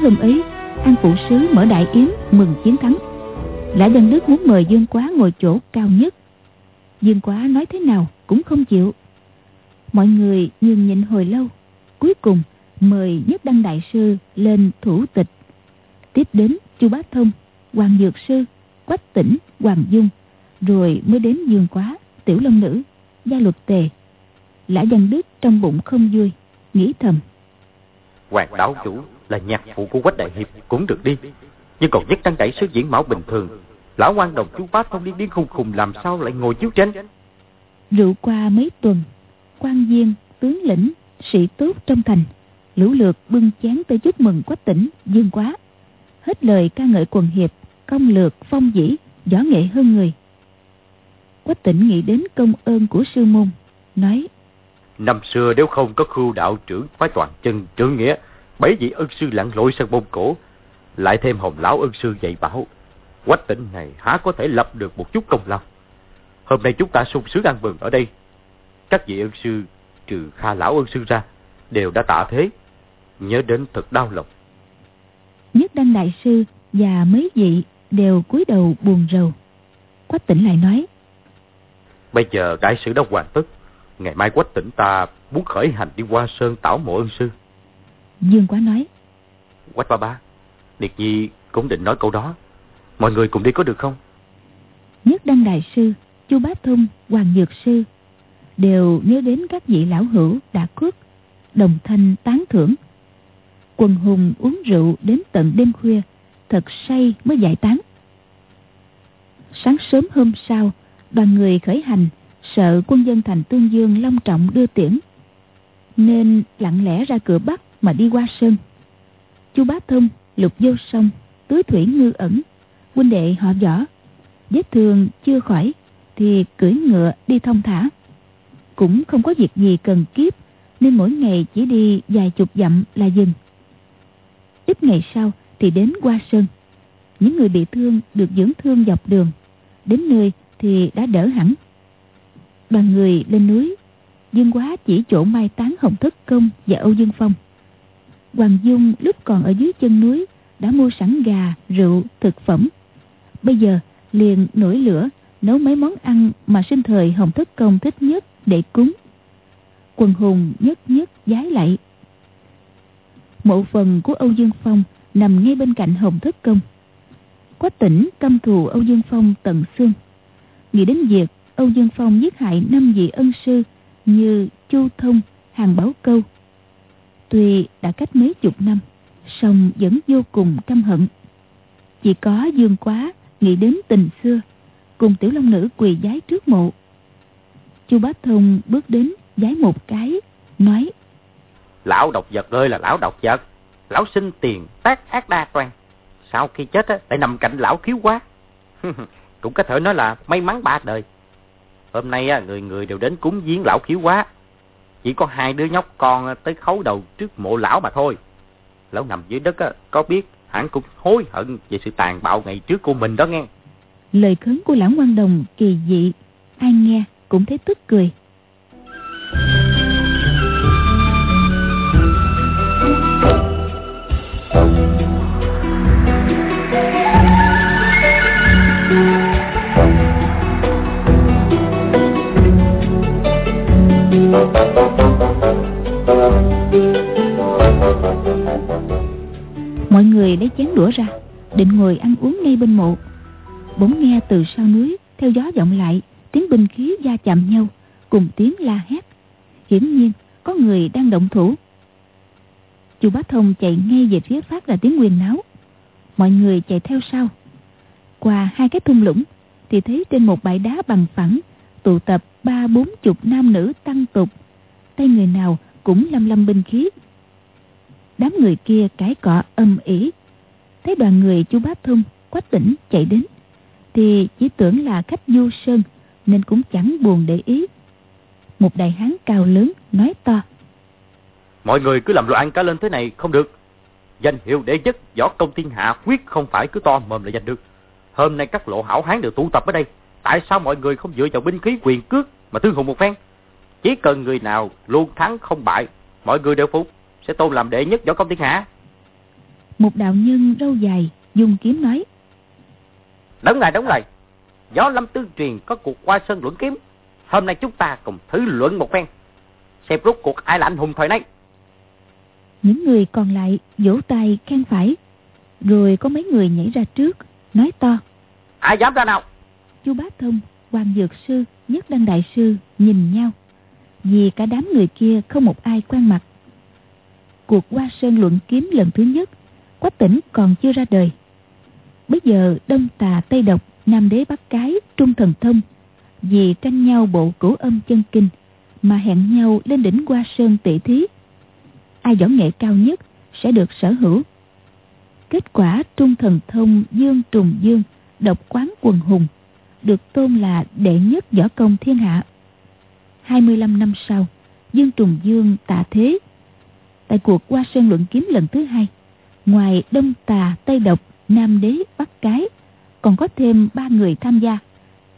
Hôm ấy, an phụ sứ mở đại yến mừng chiến thắng. Lã dân đức muốn mời dương quá ngồi chỗ cao nhất. Dương quá nói thế nào cũng không chịu. Mọi người nhường nhịn hồi lâu, cuối cùng mời nhất đăng đại sư lên thủ tịch. Tiếp đến chu bá thông, hoàng dược sư, quách tỉnh, hoàng dung, rồi mới đến dương quá, tiểu long nữ, gia luật tề. Lã văn đức trong bụng không vui, nghĩ thầm hoàng đáo chủ là nhạc phụ của quách đại hiệp cũng được đi. Nhưng còn nhất tăng đẩy sứ diễn mão bình thường, lão quan đồng chú bá thông điên điên khùng khùng làm sao lại ngồi chiếu trên? Rượu qua mấy tuần, quan viên, tướng lĩnh, sĩ tốt trong thành, lũ lượt bưng chén tới chúc mừng quách tỉnh, dương quá. Hết lời ca ngợi quần hiệp, công lược, phong dĩ, võ nghệ hơn người. Quách tỉnh nghĩ đến công ơn của sư môn, nói năm xưa nếu không có khưu đạo trưởng phái toàn chân trưởng nghĩa bảy vị ân sư lặn lội sang bông cổ lại thêm hồng lão ân sư dạy bảo quách tỉnh này há có thể lập được một chút công lao. Hôm nay chúng ta sung sướng ăn mừng ở đây. Các vị ân sư trừ kha lão ân sư ra đều đã tạ thế nhớ đến thật đau lòng. Nhất đăng đại sư và mấy vị đều cúi đầu buồn rầu. Quách tỉnh lại nói bây giờ đại sự đã hoàn tất ngày mai quách tỉnh ta muốn khởi hành đi qua sơn tảo mộ ân sư Dương Quá nói. Quách ba ba, Điệt Nhi cũng định nói câu đó. Mọi người cùng đi có được không? Nhất Đăng Đại Sư, Chu Bá Thông, Hoàng Dược Sư đều nhớ đến các vị lão hữu đã khuất, đồng thanh tán thưởng. Quần hùng uống rượu đến tận đêm khuya, thật say mới giải tán. Sáng sớm hôm sau, đoàn người khởi hành, sợ quân dân thành Tương Dương long trọng đưa tiễn. Nên lặng lẽ ra cửa Bắc mà đi qua sơn chu bá thông, lục vô sông tứ thủy ngư ẩn, huynh đệ họ võ, vết thương chưa khỏi thì cưỡi ngựa đi thông thả. Cũng không có việc gì cần kiếp, nên mỗi ngày chỉ đi vài chục dặm là dừng. Ít ngày sau thì đến qua sơn những người bị thương được dưỡng thương dọc đường. Đến nơi thì đã đỡ hẳn đoàn người lên núi dương quá chỉ chỗ mai táng hồng thất công và âu dương phong Hoàng Dung lúc còn ở dưới chân núi đã mua sẵn gà, rượu, thực phẩm. Bây giờ liền nổi lửa nấu mấy món ăn mà sinh thời Hồng Thất Công thích nhất để cúng. Quần hùng nhất nhất giái lại. Mộ phần của Âu Dương Phong nằm ngay bên cạnh Hồng Thất Công. Quách tỉnh căm thù Âu Dương Phong tận xương. Nghĩ đến việc Âu Dương Phong giết hại năm vị ân sư như Chu Thông, Hàng Bảo Câu, Tuy đã cách mấy chục năm song vẫn vô cùng căm hận. Chỉ có Dương Quá nghĩ đến tình xưa Cùng tiểu long nữ quỳ giái trước mộ. Chu Bá Thông bước đến giái một cái Nói Lão độc vật ơi là lão độc vật. Lão sinh tiền tác ác đa toan. Sau khi chết á, lại nằm cạnh lão khiếu quá. Cũng có thể nói là may mắn ba đời. Hôm nay á, người người đều đến cúng giếng lão khiếu quá chỉ có hai đứa nhóc con tới khấu đầu trước mộ lão mà thôi. Lão nằm dưới đất á, có biết hắn cũng hối hận về sự tàn bạo ngày trước của mình đó nghe. Lời khấn của lão quan đồng kỳ dị, ai nghe cũng thấy tức cười. Mọi người lấy chén đũa ra, Định ngồi ăn uống ngay bên mộ. Bỗng nghe từ sau núi, Theo gió vọng lại, Tiếng binh khí va chạm nhau, Cùng tiếng la hét. Hiển nhiên, có người đang động thủ. Chu Bá Thông chạy ngay về phía phát ra tiếng quyền náo. Mọi người chạy theo sau. Qua hai cái thung lũng, Thì thấy trên một bãi đá bằng phẳng Tụ tập ba bốn chục nam nữ tăng tục. Tay người nào cũng lâm lâm binh khí. Đám người kia cái cọ âm ỉ. Thấy đoàn người chú bá thông quách tỉnh chạy đến, thì chỉ tưởng là khách du sơn, nên cũng chẳng buồn để ý. Một đại hán cao lớn nói to. Mọi người cứ làm loạn cá lên thế này không được. Danh hiệu đệ nhất võ công thiên hạ, quyết không phải cứ to mồm là giành được. Hôm nay các lộ hảo hán đều tụ tập ở đây tại sao mọi người không dựa vào binh khí quyền cước mà thương hùng một phen? Chỉ cần người nào luôn thắng không bại mọi người đều phục sẽ tôn làm đệ nhất võ công thiên hạ. Một đạo nhân râu dài dùng kiếm nói. Đúng lại đúng lại. Gió lâm tương truyền có cuộc qua sân luận kiếm. Hôm nay chúng ta cùng thử luận một phen. Xem rốt cuộc ai là anh hùng thời nay. Những người còn lại vỗ tay khen phải. Rồi có mấy người nhảy ra trước nói to. Ai dám ra nào chu bá thông quan dược sư, nhất đăng đại sư nhìn nhau. Vì cả đám người kia không một ai quen mặt. Cuộc qua sơn luận kiếm lần thứ nhất, quách tỉnh còn chưa ra đời. Bây giờ đông tà tây độc, nam đế bắc cái, trung thần thông, vì tranh nhau bộ cửu âm chân kinh mà hẹn nhau lên đỉnh qua sơn tỷ thí. Ai võ nghệ cao nhất sẽ được sở hữu. Kết quả trung thần thông dương trùng dương độc quán quần hùng được tôn là đệ nhất võ công thiên hạ. 25 năm sau, dương trùng dương tạ thế. Tại cuộc qua sơn luận kiếm lần thứ hai, ngoài đông tà tây độc, nam đế bắc cái, còn có thêm ba người tham gia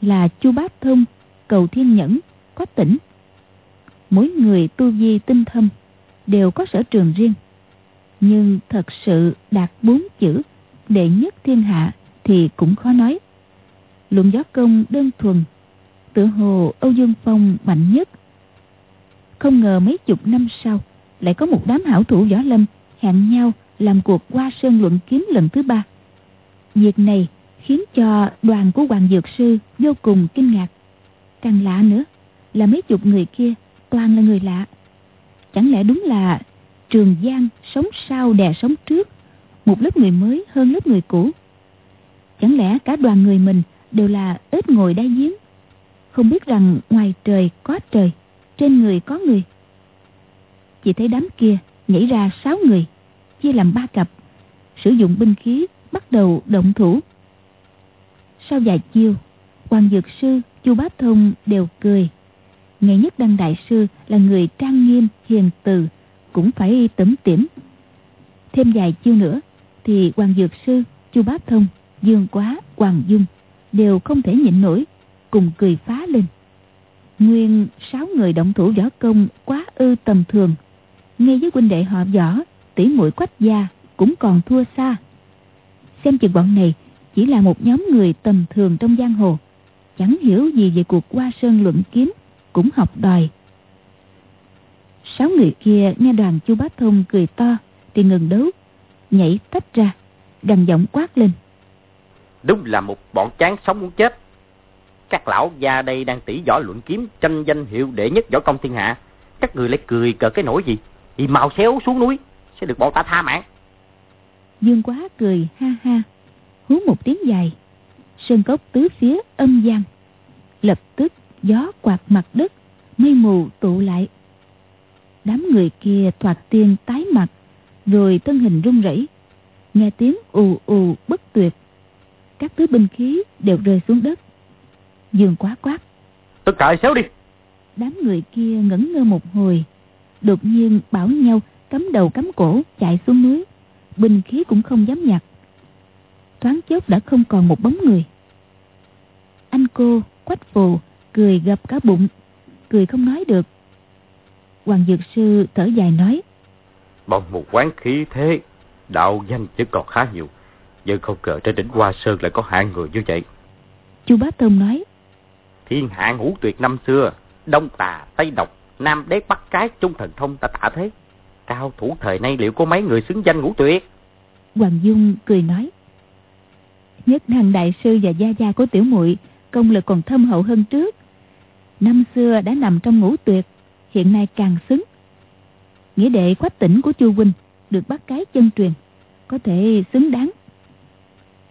là chu bát thông, cầu thiên nhẫn có tỉnh. Mỗi người tu vi tinh thâm đều có sở trường riêng. Nhưng thật sự đạt bốn chữ đệ nhất thiên hạ thì cũng khó nói luận gió công đơn thuần, tựa hồ âu dương phong mạnh nhất. Không ngờ mấy chục năm sau, lại có một đám hảo thủ võ lâm hẹn nhau làm cuộc qua sơn luận kiếm lần thứ ba. Việc này khiến cho đoàn của hoàng dược sư vô cùng kinh ngạc. Càng lạ nữa là mấy chục người kia toàn là người lạ. Chẳng lẽ đúng là trường giang sống sau đè sống trước, một lớp người mới hơn lớp người cũ? Chẳng lẽ cả đoàn người mình đều là ếch ngồi đáy giếng. Không biết rằng ngoài trời có trời, trên người có người. Chỉ thấy đám kia nhảy ra sáu người, chia làm ba cặp, sử dụng binh khí bắt đầu động thủ. Sau vài chiêu quan dược sư, chu bá thông đều cười. Ngày nhất đăng đại sư là người trang nghiêm, hiền từ, cũng phải tẩm tiểm. thêm vài chiêu nữa, thì hoàng dược sư, chu bá thông, dương quá, hoàng dung đều không thể nhịn nổi, cùng cười phá lên. Nguyên, sáu người động thủ võ công quá ư tầm thường. Ngay với huynh đệ họ võ, tỷ mũi quách gia cũng còn thua xa. Xem chừng bọn này chỉ là một nhóm người tầm thường trong giang hồ, chẳng hiểu gì về cuộc qua sơn luận kiếm, cũng học đòi. Sáu người kia nghe đoàn chu bá thông cười to, thì ngừng đấu, nhảy tách ra, gằn giọng quát lên đúng là một bọn chán sống muốn chết. Các lão gia đây đang tỉ võ luận kiếm, tranh danh hiệu đệ nhất võ công thiên hạ. Các người lại cười cờ cái nỗi gì? Thì mau xéo xuống núi, sẽ được bọn ta tha mạng. Dương quá cười, ha ha. Hú một tiếng dài. Sơn cốc tứ phía âm gian lập tức gió quạt mặt đất, mây mù tụ lại. Đám người kia thoạt tiên tái mặt, rồi thân hình run rẩy. Nghe tiếng ù ù bất tuyệt các thứ binh khí đều rơi xuống đất. Dương quá quát. Tất cả xéo đi. Đám người kia ngẩn ngơ một hồi. Đột nhiên bảo nhau cắm đầu cắm cổ chạy xuống núi. Binh khí cũng không dám nhặt. Thoáng chốc đã không còn một bóng người. Anh cô quách phù cười gập cả bụng cười không nói được. Hoàng dược sư thở dài nói bọn một quán khí thế đạo danh chứ còn khá nhiều nhưng không ngờ trên đỉnh hoa sơn lại có hạng người như vậy. Chu bá tông nói thiên hạ ngũ tuyệt năm xưa đông tà tây độc nam đế bắc cái trung thần thông ta tạ thế. Cao thủ thời nay liệu có mấy người xứng danh ngũ tuyệt? Hoàng dung cười nói nhất đăng đại sư và gia gia của tiểu muội công lực còn thâm hậu hơn trước. Năm xưa đã nằm trong ngũ tuyệt hiện nay càng xứng. Nghĩa đệ quách tỉnh của chu huynh được bắt cái chân truyền có thể xứng đáng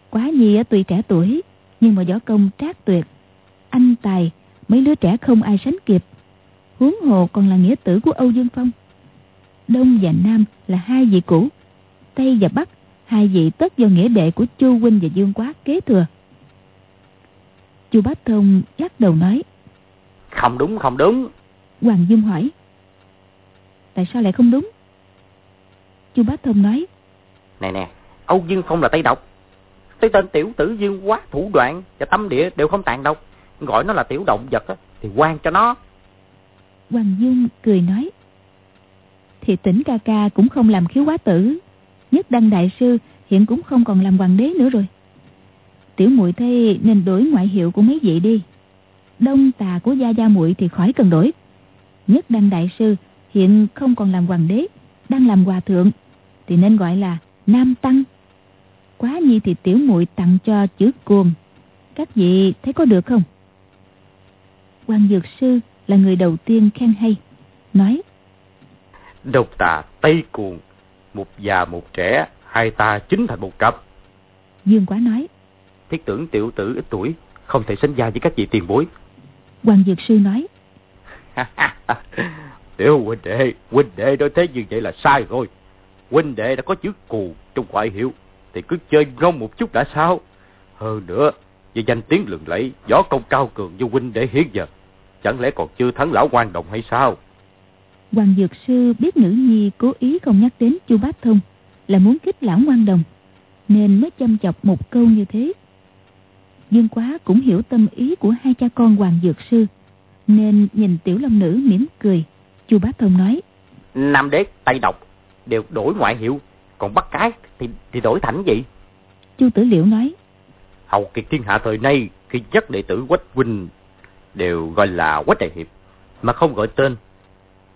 quá nhi tuy trẻ tuổi nhưng mà võ công trác tuyệt. Anh tài mấy đứa trẻ không ai sánh kịp. Huống hồ còn là nghĩa tử của âu dương phong. Đông và nam là hai vị cũ. Tây và bắc hai vị tất do nghĩa đệ của chu huynh và dương quá kế thừa. Chu bá thông lắc đầu nói không đúng không đúng. Hoàng dung hỏi tại sao lại không đúng? Chu bá thông nói nè nè âu dương phong là tây độc tới tên tiểu tử dương quá thủ đoạn và tâm địa đều không tàn độc gọi nó là tiểu động vật á, thì quan cho nó. Hoàng dung cười nói thì tỉnh ca ca cũng không làm khiếu quá tử nhất đăng đại sư hiện cũng không còn làm hoàng đế nữa rồi. Tiểu muội thấy nên đổi ngoại hiệu của mấy vị đi. Đông tà của gia gia muội thì khỏi cần đổi. Nhất đăng đại sư hiện không còn làm hoàng đế đang làm hòa thượng thì nên gọi là nam tăng quá nhi thì tiểu muội tặng cho chữ cuồng các vị thấy có được không? Quan dược sư là người đầu tiên khen hay nói độc tà tây cuồng một già một trẻ hai ta chính thành một cặp. Dương quá nói thiết tưởng tiểu tử ít tuổi không thể sánh vai với các vị tiền bối. Quan dược sư nói tiểu huynh đệ huynh đệ nói thế như vậy là sai rồi. Huynh đệ đã có chữ cù trong ngoại hiệu thì cứ chơi ngon một chút đã sao? Hơn nữa vì danh tiếng lừng lẫy võ công cao cường như huynh đệ hiện giờ chẳng lẽ còn chưa thắng lão quan đồng hay sao? Hoàng dược sư biết nữ nhi cố ý không nhắc đến chu bát thông là muốn kích lão ngoan đồng nên mới chăm chọc một câu như thế. Dương quá cũng hiểu tâm ý của hai cha con hoàng dược sư nên nhìn tiểu long nữ mỉm cười. Chu bá thông nói nam đế tây độc đều đổi ngoại hiệu còn bắt cái thì thì đổi thành gì? Chu tử liễu nói. Hầu kiệt thiên hạ thời nay khi dắt đệ tử quách huynh đều gọi là quách đại hiệp mà không gọi tên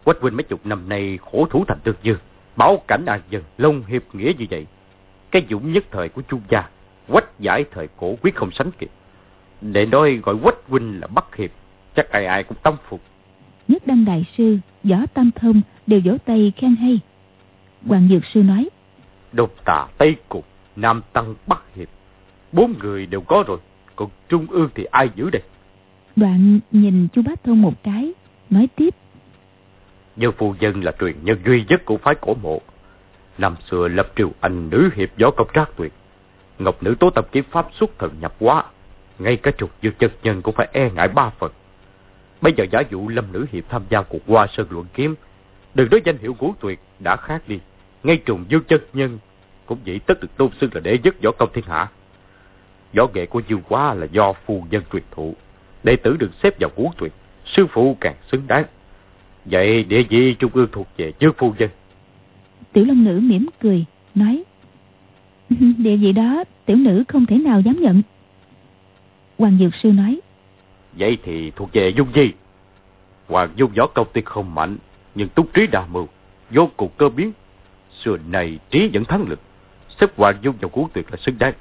quách huynh mấy chục năm nay khổ thủ thành tương dương bảo cảnh an dân long hiệp nghĩa như vậy. Cái dũng nhất thời của chu gia quách giải thời cổ quyết không sánh kịp. Để nói gọi quách huynh là bắc hiệp chắc ai ai cũng tâm phục. Nhất đăng đại sư võ tam thông đều vỗ tay khen hay. Hoàng dược sư nói độc tà tây cục nam tăng bắc hiệp. Bốn người đều có rồi còn trung ương thì ai giữ đây? Đoạn nhìn chu bá thông một cái nói tiếp. Như phu dân là truyền nhân duy nhất của phái cổ mộ. Năm xưa lập triều anh nữ hiệp võ công trác tuyệt. Ngọc nữ tố tập kiếm pháp xuất thần nhập quá ngay cả trục dược chân nhân cũng phải e ngại ba phần. Bây giờ giả dụ lâm nữ hiệp tham gia cuộc qua sơn luận kiếm đừng nói danh hiệu ngũ tuyệt đã khác đi ngay trùng dương chân nhân cũng vậy tất được tôn xưng là đệ nhất võ công thiên hạ. Võ nghệ của dương quá là do phu dân truyền thụ. Đệ tử được xếp vào ngũ tuyệt sư phụ càng xứng đáng. Vậy địa vị trung ương thuộc về dương phu dân tiểu long nữ mỉm cười nói địa vị đó tiểu nữ không thể nào dám nhận. Hoàng dược sư nói vậy thì thuộc về dung di hoàng dung võ công tuy không mạnh nhưng túc trí đa mưu vô cùng cơ biến xưa này trí vẫn thắng lực xếp hoàng dung vào cuốn tuyệt là xứng đáng.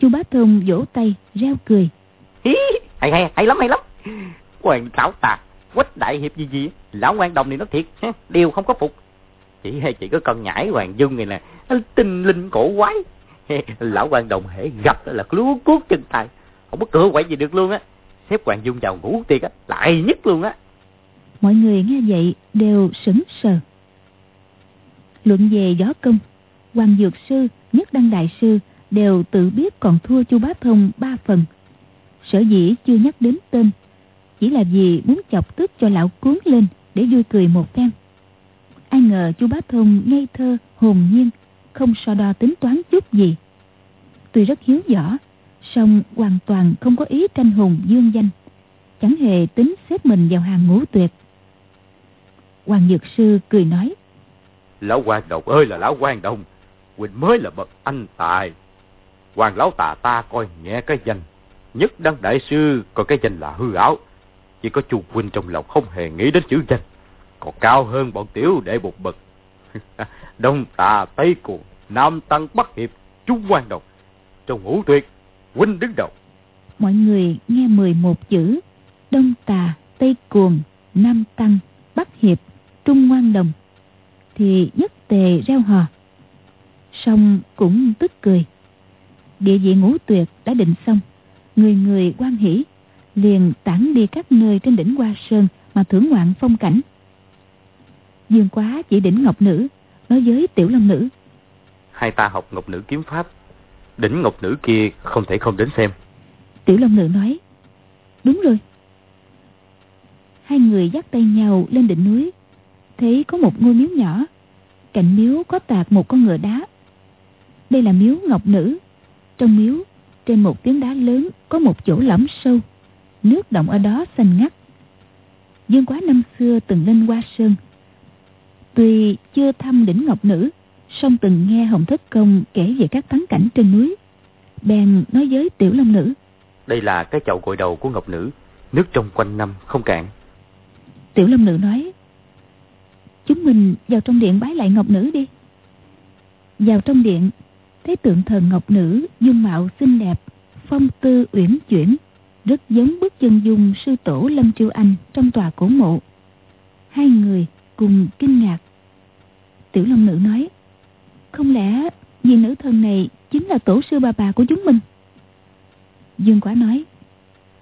Chu bá thông vỗ tay reo cười. Hí, hay hay hay lắm hay lắm. Hoàng xảo tạc quách đại hiệp gì gì lão quan đồng này nó thiệt điều không có phục. Chỉ hay chỉ có con nhãi hoàng dung này nè tinh linh cổ quái. Lão quan đồng hễ gặp là lúa cuốc chân tay. Không có cửa quậy gì được luôn á. Xếp hoàng dung vào ngủ tiệc á lại nhất luôn á. Mọi người nghe vậy đều sững sờ luận về gió công hoàng dược sư nhất đăng đại sư đều tự biết còn thua chu bá thông ba phần sở dĩ chưa nhắc đến tên chỉ là vì muốn chọc tức cho lão cuốn lên để vui cười một phen ai ngờ chu bá thông ngây thơ hồn nhiên không so đo tính toán chút gì. Tuy rất hiếu võ, song hoàn toàn không có ý tranh hùng dương danh, chẳng hề tính xếp mình vào hàng ngũ tuyệt. Hoàng Dược Sư cười nói, Lão quan đồng ơi là lão quan đồng, Quỳnh mới là bậc anh tài. Hoàng lão tà ta coi nhẹ cái danh, nhất đăng đại sư coi cái danh là hư ảo. Chỉ có chu Quỳnh trong lòng không hề nghĩ đến chữ danh, còn cao hơn bọn tiểu đệ một bậc. Đông tà Tây cuồng, Nam tăng Bắc hiệp, Trung quan đồng. Trong ngũ tuyệt, Huynh đứng đầu. Mọi người nghe 11 chữ Đông tà, Tây cuồng, Nam tăng, Bắc hiệp, Trung ngoan đồng thì nhất tề reo hò. Song cũng tức cười. Địa vị ngũ tuyệt đã định xong. Người người quan hỷ liền tản đi các nơi trên đỉnh hoa sơn mà thưởng ngoạn phong cảnh. Dương quá chỉ đỉnh ngọc nữ nói với tiểu long nữ. Hai ta học ngọc nữ kiếm pháp đỉnh ngọc nữ kia không thể không đến xem. Tiểu long nữ nói đúng rồi. Hai người dắt tay nhau lên đỉnh núi thấy có một ngôi miếu nhỏ. Cạnh miếu có tạc một con ngựa đá. Đây là miếu ngọc nữ. Trong miếu trên một tiếng đá lớn có một chỗ lõm sâu. Nước động ở đó xanh ngắt. Dương quá năm xưa từng lên hoa sơn. Tuy chưa thăm đỉnh ngọc nữ song từng nghe hồng thất công kể về các thắng cảnh trên núi. Bèn nói với tiểu long nữ đây là cái chậu gội đầu của ngọc nữ. Nước trong quanh năm không cạn. Tiểu long nữ nói chúng mình vào trong điện bái lại ngọc nữ đi. Vào trong điện thấy tượng thần ngọc nữ dung mạo xinh đẹp, phong tư uyển chuyển, rất giống bức chân dung sư tổ lâm triều anh trong tòa cổ mộ. Hai người cùng kinh ngạc. Tiểu long nữ nói, không lẽ vị nữ thần này chính là tổ sư bà bà của chúng mình? Dương quả nói,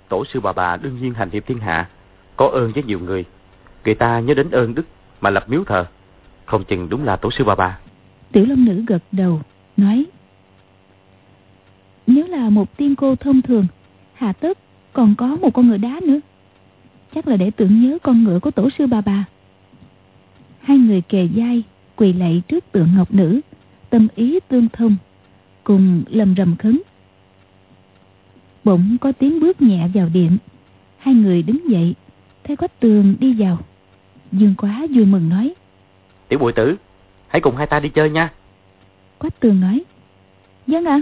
tổ sư bà bà đương nhiên hành hiệp thiên hạ, có ơn với nhiều người. Người ta nhớ đến ơn đức mà lập miếu thờ. Không chừng đúng là tổ sư bà bà. Tiểu long nữ gật đầu, nói, nếu là một tiên cô thông thường, hạ tất còn có một con ngựa đá nữa. Chắc là để tưởng nhớ con ngựa của tổ sư bà bà. Hai người kề vai, quỳ lạy trước tượng ngọc nữ, tâm ý tương thông, cùng lầm rầm khấn. Bỗng có tiếng bước nhẹ vào điện. Hai người đứng dậy, thấy quách tường đi vào dương quá vui mừng nói. Tiểu bụi tử hãy cùng hai ta đi chơi nha. Quách tường nói. Vâng ạ.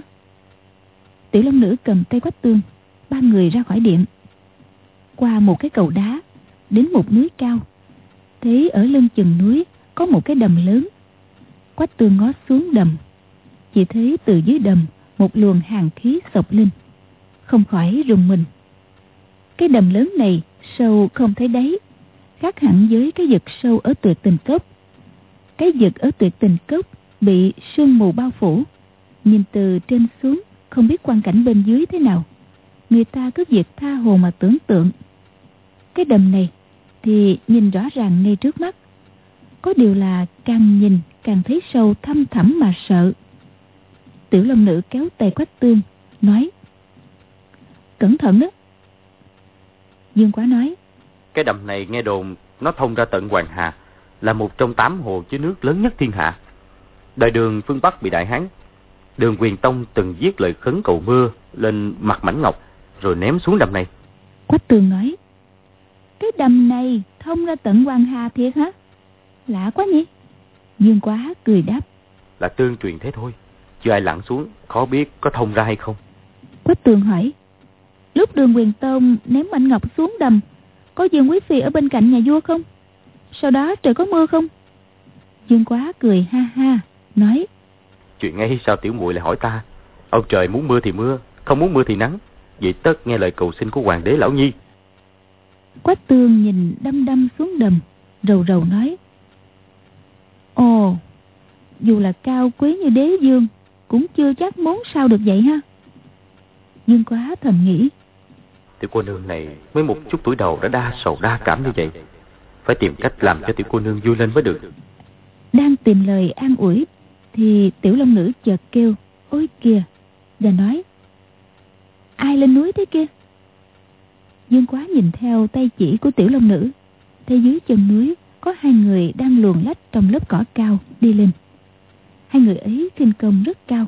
Tiểu long nữ cầm tay quách tường ba người ra khỏi điện. Qua một cái cầu đá đến một núi cao. Thấy ở lưng chừng núi có một cái đầm lớn. Quách tường ngó xuống đầm. Chỉ thấy từ dưới đầm một luồng hàng khí sộc lên. Không khỏi rùng mình. Cái đầm lớn này sâu không thấy đáy khác hẳn với cái vực sâu ở tuyệt tình cốc. Cái vực ở tuyệt tình cốc bị sương mù bao phủ. Nhìn từ trên xuống, không biết quan cảnh bên dưới thế nào. Người ta cứ việc tha hồ mà tưởng tượng. Cái đầm này thì nhìn rõ ràng ngay trước mắt. Có điều là càng nhìn càng thấy sâu thăm thẳm mà sợ. Tiểu long nữ kéo tay quách tương, nói, cẩn thận đó dương quá nói cái đầm này nghe đồn nó thông ra tận hoàng hà là một trong tám hồ chứa nước lớn nhất thiên hạ. Đời đường phương bắc bị đại hán đường quyền tông từng viết lời khấn cầu mưa lên mặt mảnh ngọc rồi ném xuống đầm này. Quách tường nói cái đầm này thông ra tận hoàng hà thiệt hả? Lạ quá nhỉ? Dương quá cười đáp là tương truyền thế thôi chưa ai lặn xuống khó biết có thông ra hay không. Quách tường hỏi lúc đường quyền tông ném mảnh ngọc xuống đầm có dương quý phi ở bên cạnh nhà vua không? Sau đó trời có mưa không? Dương quá cười ha ha nói chuyện ngay sao tiểu muội lại hỏi ta? Ông trời muốn mưa thì mưa không muốn mưa thì nắng. Vậy tất nghe lời cầu xin của hoàng đế lão nhi. Quách tương nhìn đăm đăm xuống đầm rầu rầu nói ồ dù là cao quý như đế dương cũng chưa chắc muốn sao được vậy ha? Dương quá thầm nghĩ tiểu cô nương này mới một chút tuổi đầu đã đa sầu đa cảm như vậy. Phải tìm cách làm cho tiểu cô nương vui lên mới được. Đang tìm lời an ủi, thì tiểu long nữ chợt kêu, ôi kìa! và nói, ai lên núi thế kia? Dương quá nhìn theo tay chỉ của tiểu long nữ, thấy dưới chân núi có hai người đang luồn lách trong lớp cỏ cao đi lên. Hai người ấy kinh công rất cao,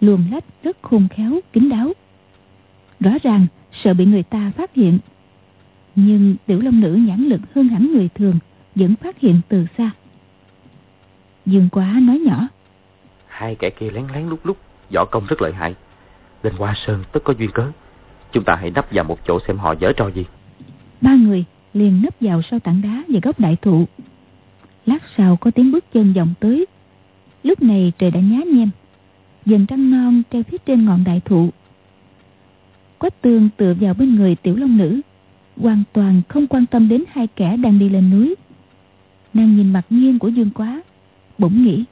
luồn lách rất khôn khéo, kín đáo. Rõ ràng sợ bị người ta phát hiện. Nhưng tiểu long nữ nhãn lực hơn hẳn người thường vẫn phát hiện từ xa. Dương quá nói nhỏ. Hai kẻ kia lén lén lúc lúc võ công rất lợi hại. Lên hoa sơn tất có duyên cớ. Chúng ta hãy nấp vào một chỗ xem họ dở trò gì. Ba người liền nấp vào sau tảng đá và gốc đại thụ. Lát sau có tiếng bước chân vọng tới. Lúc này trời đã nhá nhem. Dần trăng non treo phía trên ngọn đại thụ quách tương tựa vào bên người tiểu long nữ. Hoàn toàn không quan tâm đến hai kẻ đang đi lên núi. Nàng nhìn mặt nghiêng của dương quá, bỗng nghĩ,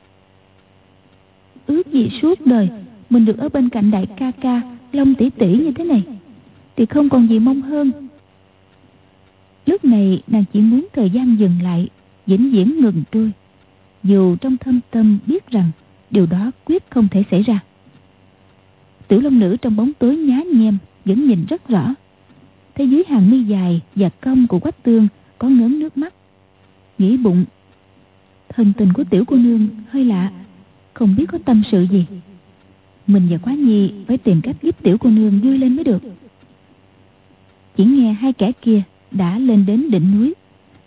ước gì suốt đời mình được ở bên cạnh đại ca ca, long tỷ tỷ như thế này, thì không còn gì mong hơn. Lúc này nàng chỉ muốn thời gian dừng lại, vĩnh viễn ngừng trôi. Dù trong thâm tâm biết rằng điều đó quyết không thể xảy ra. Tiểu long nữ trong bóng tối nhá nhem vẫn nhìn rất rõ. Thế dưới hàng mi dài và cong của quách tương có ngớm nước mắt. Nghĩ bụng thần tình của tiểu cô nương hơi lạ, không biết có tâm sự gì. Mình và quá nhi phải tìm cách giúp tiểu cô nương vui lên mới được. Chỉ nghe hai kẻ kia đã lên đến đỉnh núi,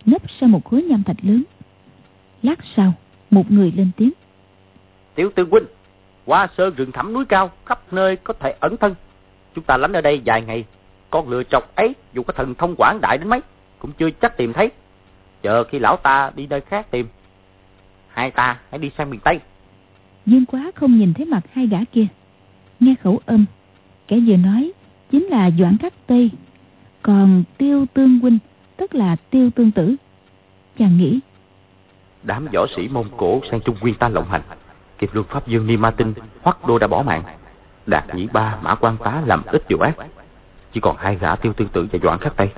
nấp sau một khối nham thạch lớn. Lát sau, một người lên tiếng. Tiểu tư huynh qua sơn rừng thẳm núi cao, khắp nơi có thể ẩn thân chúng ta lánh ở đây vài ngày con lừa chọc ấy dù có thần thông quảng đại đến mấy cũng chưa chắc tìm thấy. Chờ khi lão ta đi nơi khác tìm. Hai ta hãy đi sang miền tây. Dương quá không nhìn thấy mặt hai gã kia. Nghe khẩu âm kẻ vừa nói chính là doãn khắc tây còn tiêu tương huynh tức là tiêu tương tử. Chàng nghĩ đám võ sĩ mông cổ sang trung nguyên ta lộng hành kịp luật pháp dương ni ma tinh hoắc đô đã bỏ mạng đạt nhĩ ba mã quan tá làm ít vụ ác. Chỉ còn hai gã tiêu tương tự và doãn khắc tây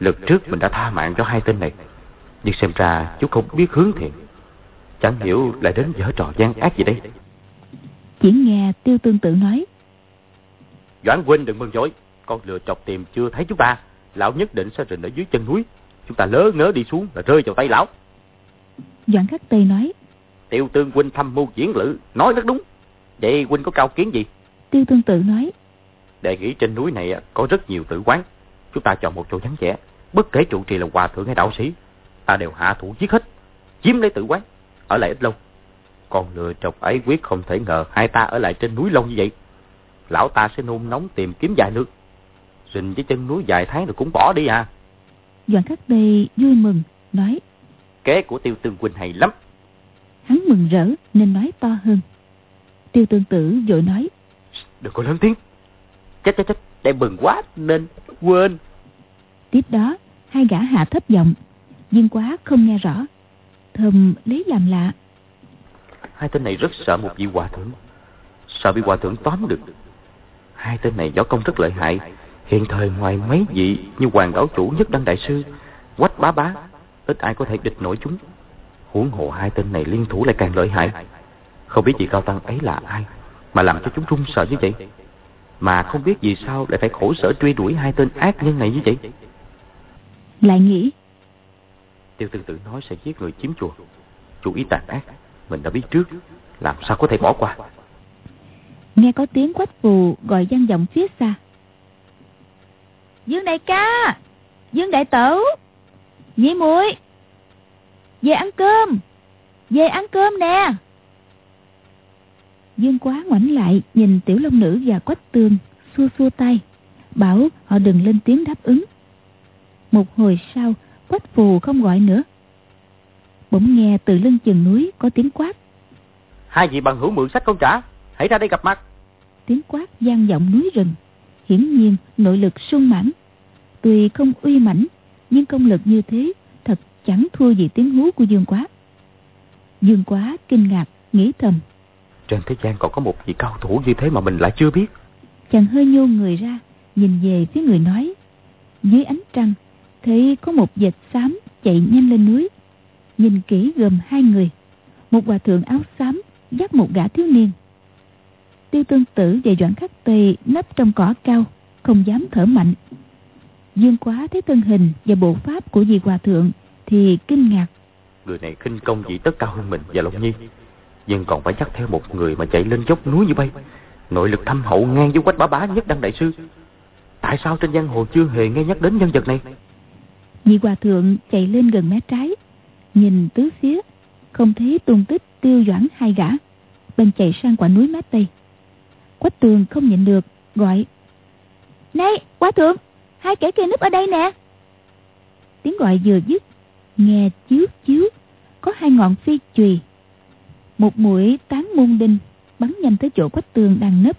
lần trước mình đã tha mạng cho hai tên này nhưng xem ra chú không biết hướng thiện. Chẳng hiểu lại đến dở trò gian ác gì đây. Chỉ nghe tiêu tương tự nói. Doãn huynh đừng mừng dối con lừa chọc tìm chưa thấy chúng ta lão nhất định sẽ rình ở dưới chân núi. Chúng ta lỡ ngớ đi xuống là rơi vào tay lão. Doãn khắc tây nói. Tiêu tương huynh thăm mưu diễn lữ nói rất đúng. Vậy huynh có cao kiến gì tiêu tương tự nói Đệ nghĩ trên núi này có rất nhiều tử quán. Chúng ta chọn một chỗ vắng vẻ. Bất kể trụ trì là hòa thượng hay đạo sĩ. Ta đều hạ thủ giết hết. Chiếm lấy tử quán. Ở lại ít lâu. Còn lừa chọc ấy quyết không thể ngờ hai ta ở lại trên núi lâu như vậy. Lão ta sẽ nôn nóng tìm kiếm dài nước. Rình với chân núi dài tháng rồi cũng bỏ đi à. Doãn khắc tây vui mừng, nói. Kế của tiêu tương huynh hay lắm. Hắn mừng rỡ nên nói to hơn. Tiêu tương tử vội nói. Đừng có lớn tiếng. Chết chết chết, đem bừng quá nên quên. Tiếp đó, hai gã hạ thấp giọng, nhưng quá không nghe rõ. Thầm lấy làm lạ. Hai tên này rất sợ một vị hòa thượng. Sợ bị hòa thượng tóm được. Hai tên này võ công rất lợi hại. Hiện thời ngoài mấy vị như Hoàng Đảo Chủ Nhất Đăng Đại Sư, Quách Bá Bá, ít ai có thể địch nổi chúng. Huống hộ hai tên này liên thủ lại càng lợi hại. Không biết vị cao tăng ấy là ai, mà làm cho chúng run sợ như vậy? Mà không biết vì sao lại phải khổ sở truy đuổi hai tên ác nhân này như vậy? Lại nghĩ. Tiêu tương tự nói sẽ giết người chiếm chùa. Chủ ý tàn ác mình đã biết trước làm sao có thể bỏ qua? Nghe có tiếng quách phù gọi gian giọng phía xa. Dương đại ca! Dương đại tẩu! Nhị muội! Về ăn cơm! Về ăn cơm nè Dương quá ngoảnh lại nhìn tiểu long nữ và quách tương Xua xua tay Bảo họ đừng lên tiếng đáp ứng. Một hồi sau Quách phù không gọi nữa. Bỗng nghe từ lưng chừng núi có tiếng quát. Hai vị bằng hữu mượn sách không trả Hãy ra đây gặp mặt. Tiếng quát gian vọng núi rừng Hiển nhiên nội lực sung mãn. Tuy không uy mãnh Nhưng công lực như thế Thật chẳng thua gì tiếng hú của Dương Quá. Dương Quá kinh ngạc Nghĩ thầm trên thế gian còn có một vị cao thủ như thế mà mình lại chưa biết. Chàng hơi nhô người ra Nhìn về phía người nói Dưới ánh trăng Thấy có một vệt xám chạy nhanh lên núi. Nhìn kỹ gồm hai người Một hòa thượng áo xám Dắt một gã thiếu niên. Tiêu tương tử và doãn khắc tây Nấp trong cỏ cao Không dám thở mạnh. Dương quá thấy thân hình và bộ pháp của vị hòa thượng Thì kinh ngạc. Người này khinh công vị tất cao hơn mình và Long Nhi nhưng còn phải dắt theo một người mà chạy lên dốc núi như bay. Nội lực thâm hậu ngang với quách bá bá nhất đăng đại sư. Tại sao trên giang hồ chưa hề nghe nhắc đến nhân vật này? Nhị hòa thượng chạy lên gần mé trái, nhìn tứ phía, không thấy tung tích tiêu doãn hai gã bên chạy sang quả núi mé tây. Quách tường không nhịn được, gọi, này, hòa thượng, hai kẻ kia núp ở đây nè. Tiếng gọi vừa dứt, nghe chiếu chiếu, có hai ngọn phi chùy một mũi tán môn đinh bắn nhanh tới chỗ quách tường đang nấp.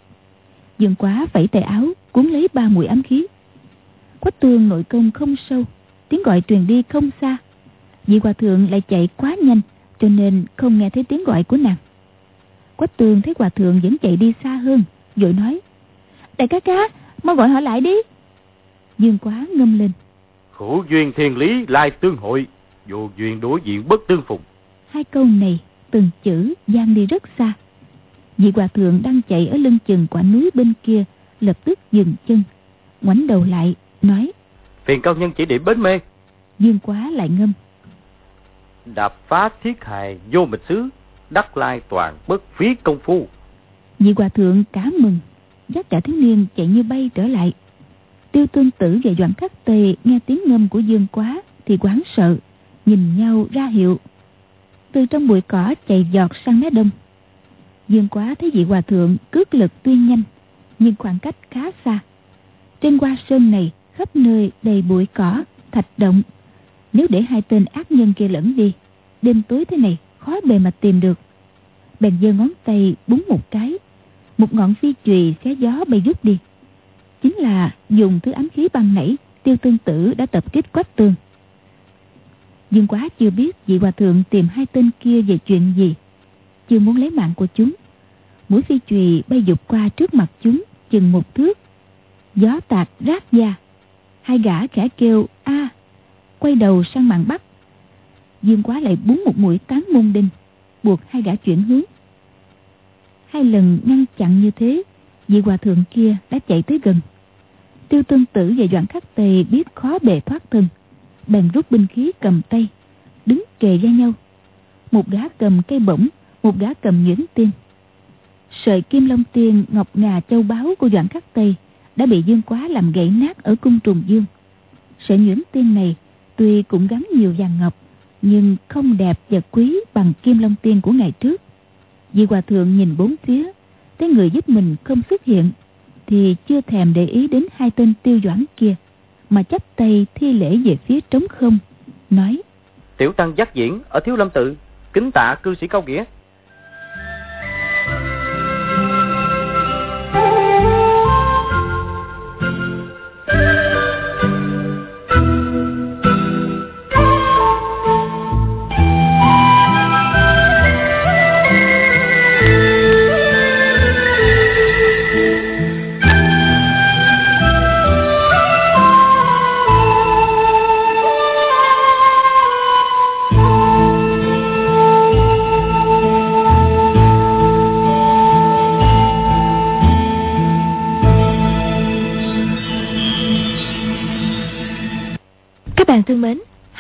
Dương quá vẫy tay áo cuốn lấy ba mũi ám khí. Quách tường nội công không sâu tiếng gọi truyền đi không xa. Vị hòa thượng lại chạy quá nhanh cho nên không nghe thấy tiếng gọi của nàng. Quách tường thấy hòa thượng vẫn chạy đi xa hơn vội nói đại ca ca mau gọi họ lại đi. Dương quá ngâm lên khổ duyên thiên lý lai tương hội vô duyên đối diện bất tương phùng. Hai câu này từng chữ gian đi rất xa. Vị hòa thượng đang chạy ở lưng chừng quả núi bên kia lập tức dừng chân ngoảnh đầu lại nói phiền cao nhân chỉ điểm bến mê. Dương quá lại ngâm đạp phá thiết hài vô mịch xứ đắc lai toàn bất phí công phu. Vị hòa thượng cá mừng dắt cả thiếu niên chạy như bay trở lại. Tiêu tương tử và doãn khắc tề nghe tiếng ngâm của dương quá thì quán sợ nhìn nhau ra hiệu từ trong bụi cỏ chạy giọt sang mé đông. Dương quá thấy vị hòa thượng cước lực tuy nhanh, nhưng khoảng cách khá xa. Trên qua sơn này, khắp nơi đầy bụi cỏ, thạch động. Nếu để hai tên ác nhân kia lẫn đi, đêm tối thế này khó bề mà tìm được. Bèn giơ ngón tay búng một cái. Một ngọn phi chùy xé gió bay rút đi. Chính là dùng thứ ám khí băng nảy tiêu tương tử đã tập kích quách tường dương quá chưa biết vị hòa thượng tìm hai tên kia về chuyện gì. Chưa muốn lấy mạng của chúng. Mũi phi chùy bay dục qua trước mặt chúng, chừng một thước, gió tạt rát da. Hai gã khẽ kêu, a! quay đầu sang màn bắc. Dương quá lại búng một mũi tán môn đinh, buộc hai gã chuyển hướng. Hai lần ngăn chặn như thế, vị hòa thượng kia đã chạy tới gần. Tiêu tương tử và doãn khắc tề biết khó bề thoát thân bèn rút binh khí cầm tay, đứng kề ra nhau. Một gã cầm cây bổng, một gã cầm nhuyễn tiên. Sợi kim long tiên ngọc ngà châu báu của doãn khắc tây đã bị dương quá làm gãy nát ở cung trùng dương. Sợi nhuyễn tiên này tuy cũng gắn nhiều vàng ngọc, nhưng không đẹp và quý bằng kim long tiên của ngày trước. Vì hòa thượng nhìn bốn phía, thấy người giúp mình không xuất hiện, thì chưa thèm để ý đến hai tên tiêu doãn kia mà chắp tay thi lễ về phía trống không, nói, tiểu tăng giác diễn ở thiếu lâm tự, kính tạ cư sĩ cao nghĩa.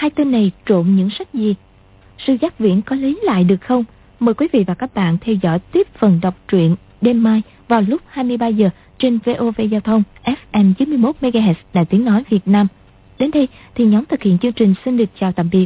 Hai tên này trộn những sách gì? Sư giác viễn có lấy lại được không? Mời quý vị và các bạn theo dõi tiếp phần đọc truyện đêm mai vào lúc 23 giờ trên VOV Giao thông FM 91 MHz Đài Tiếng Nói Việt Nam. Đến đây thì nhóm thực hiện chương trình xin được chào tạm biệt.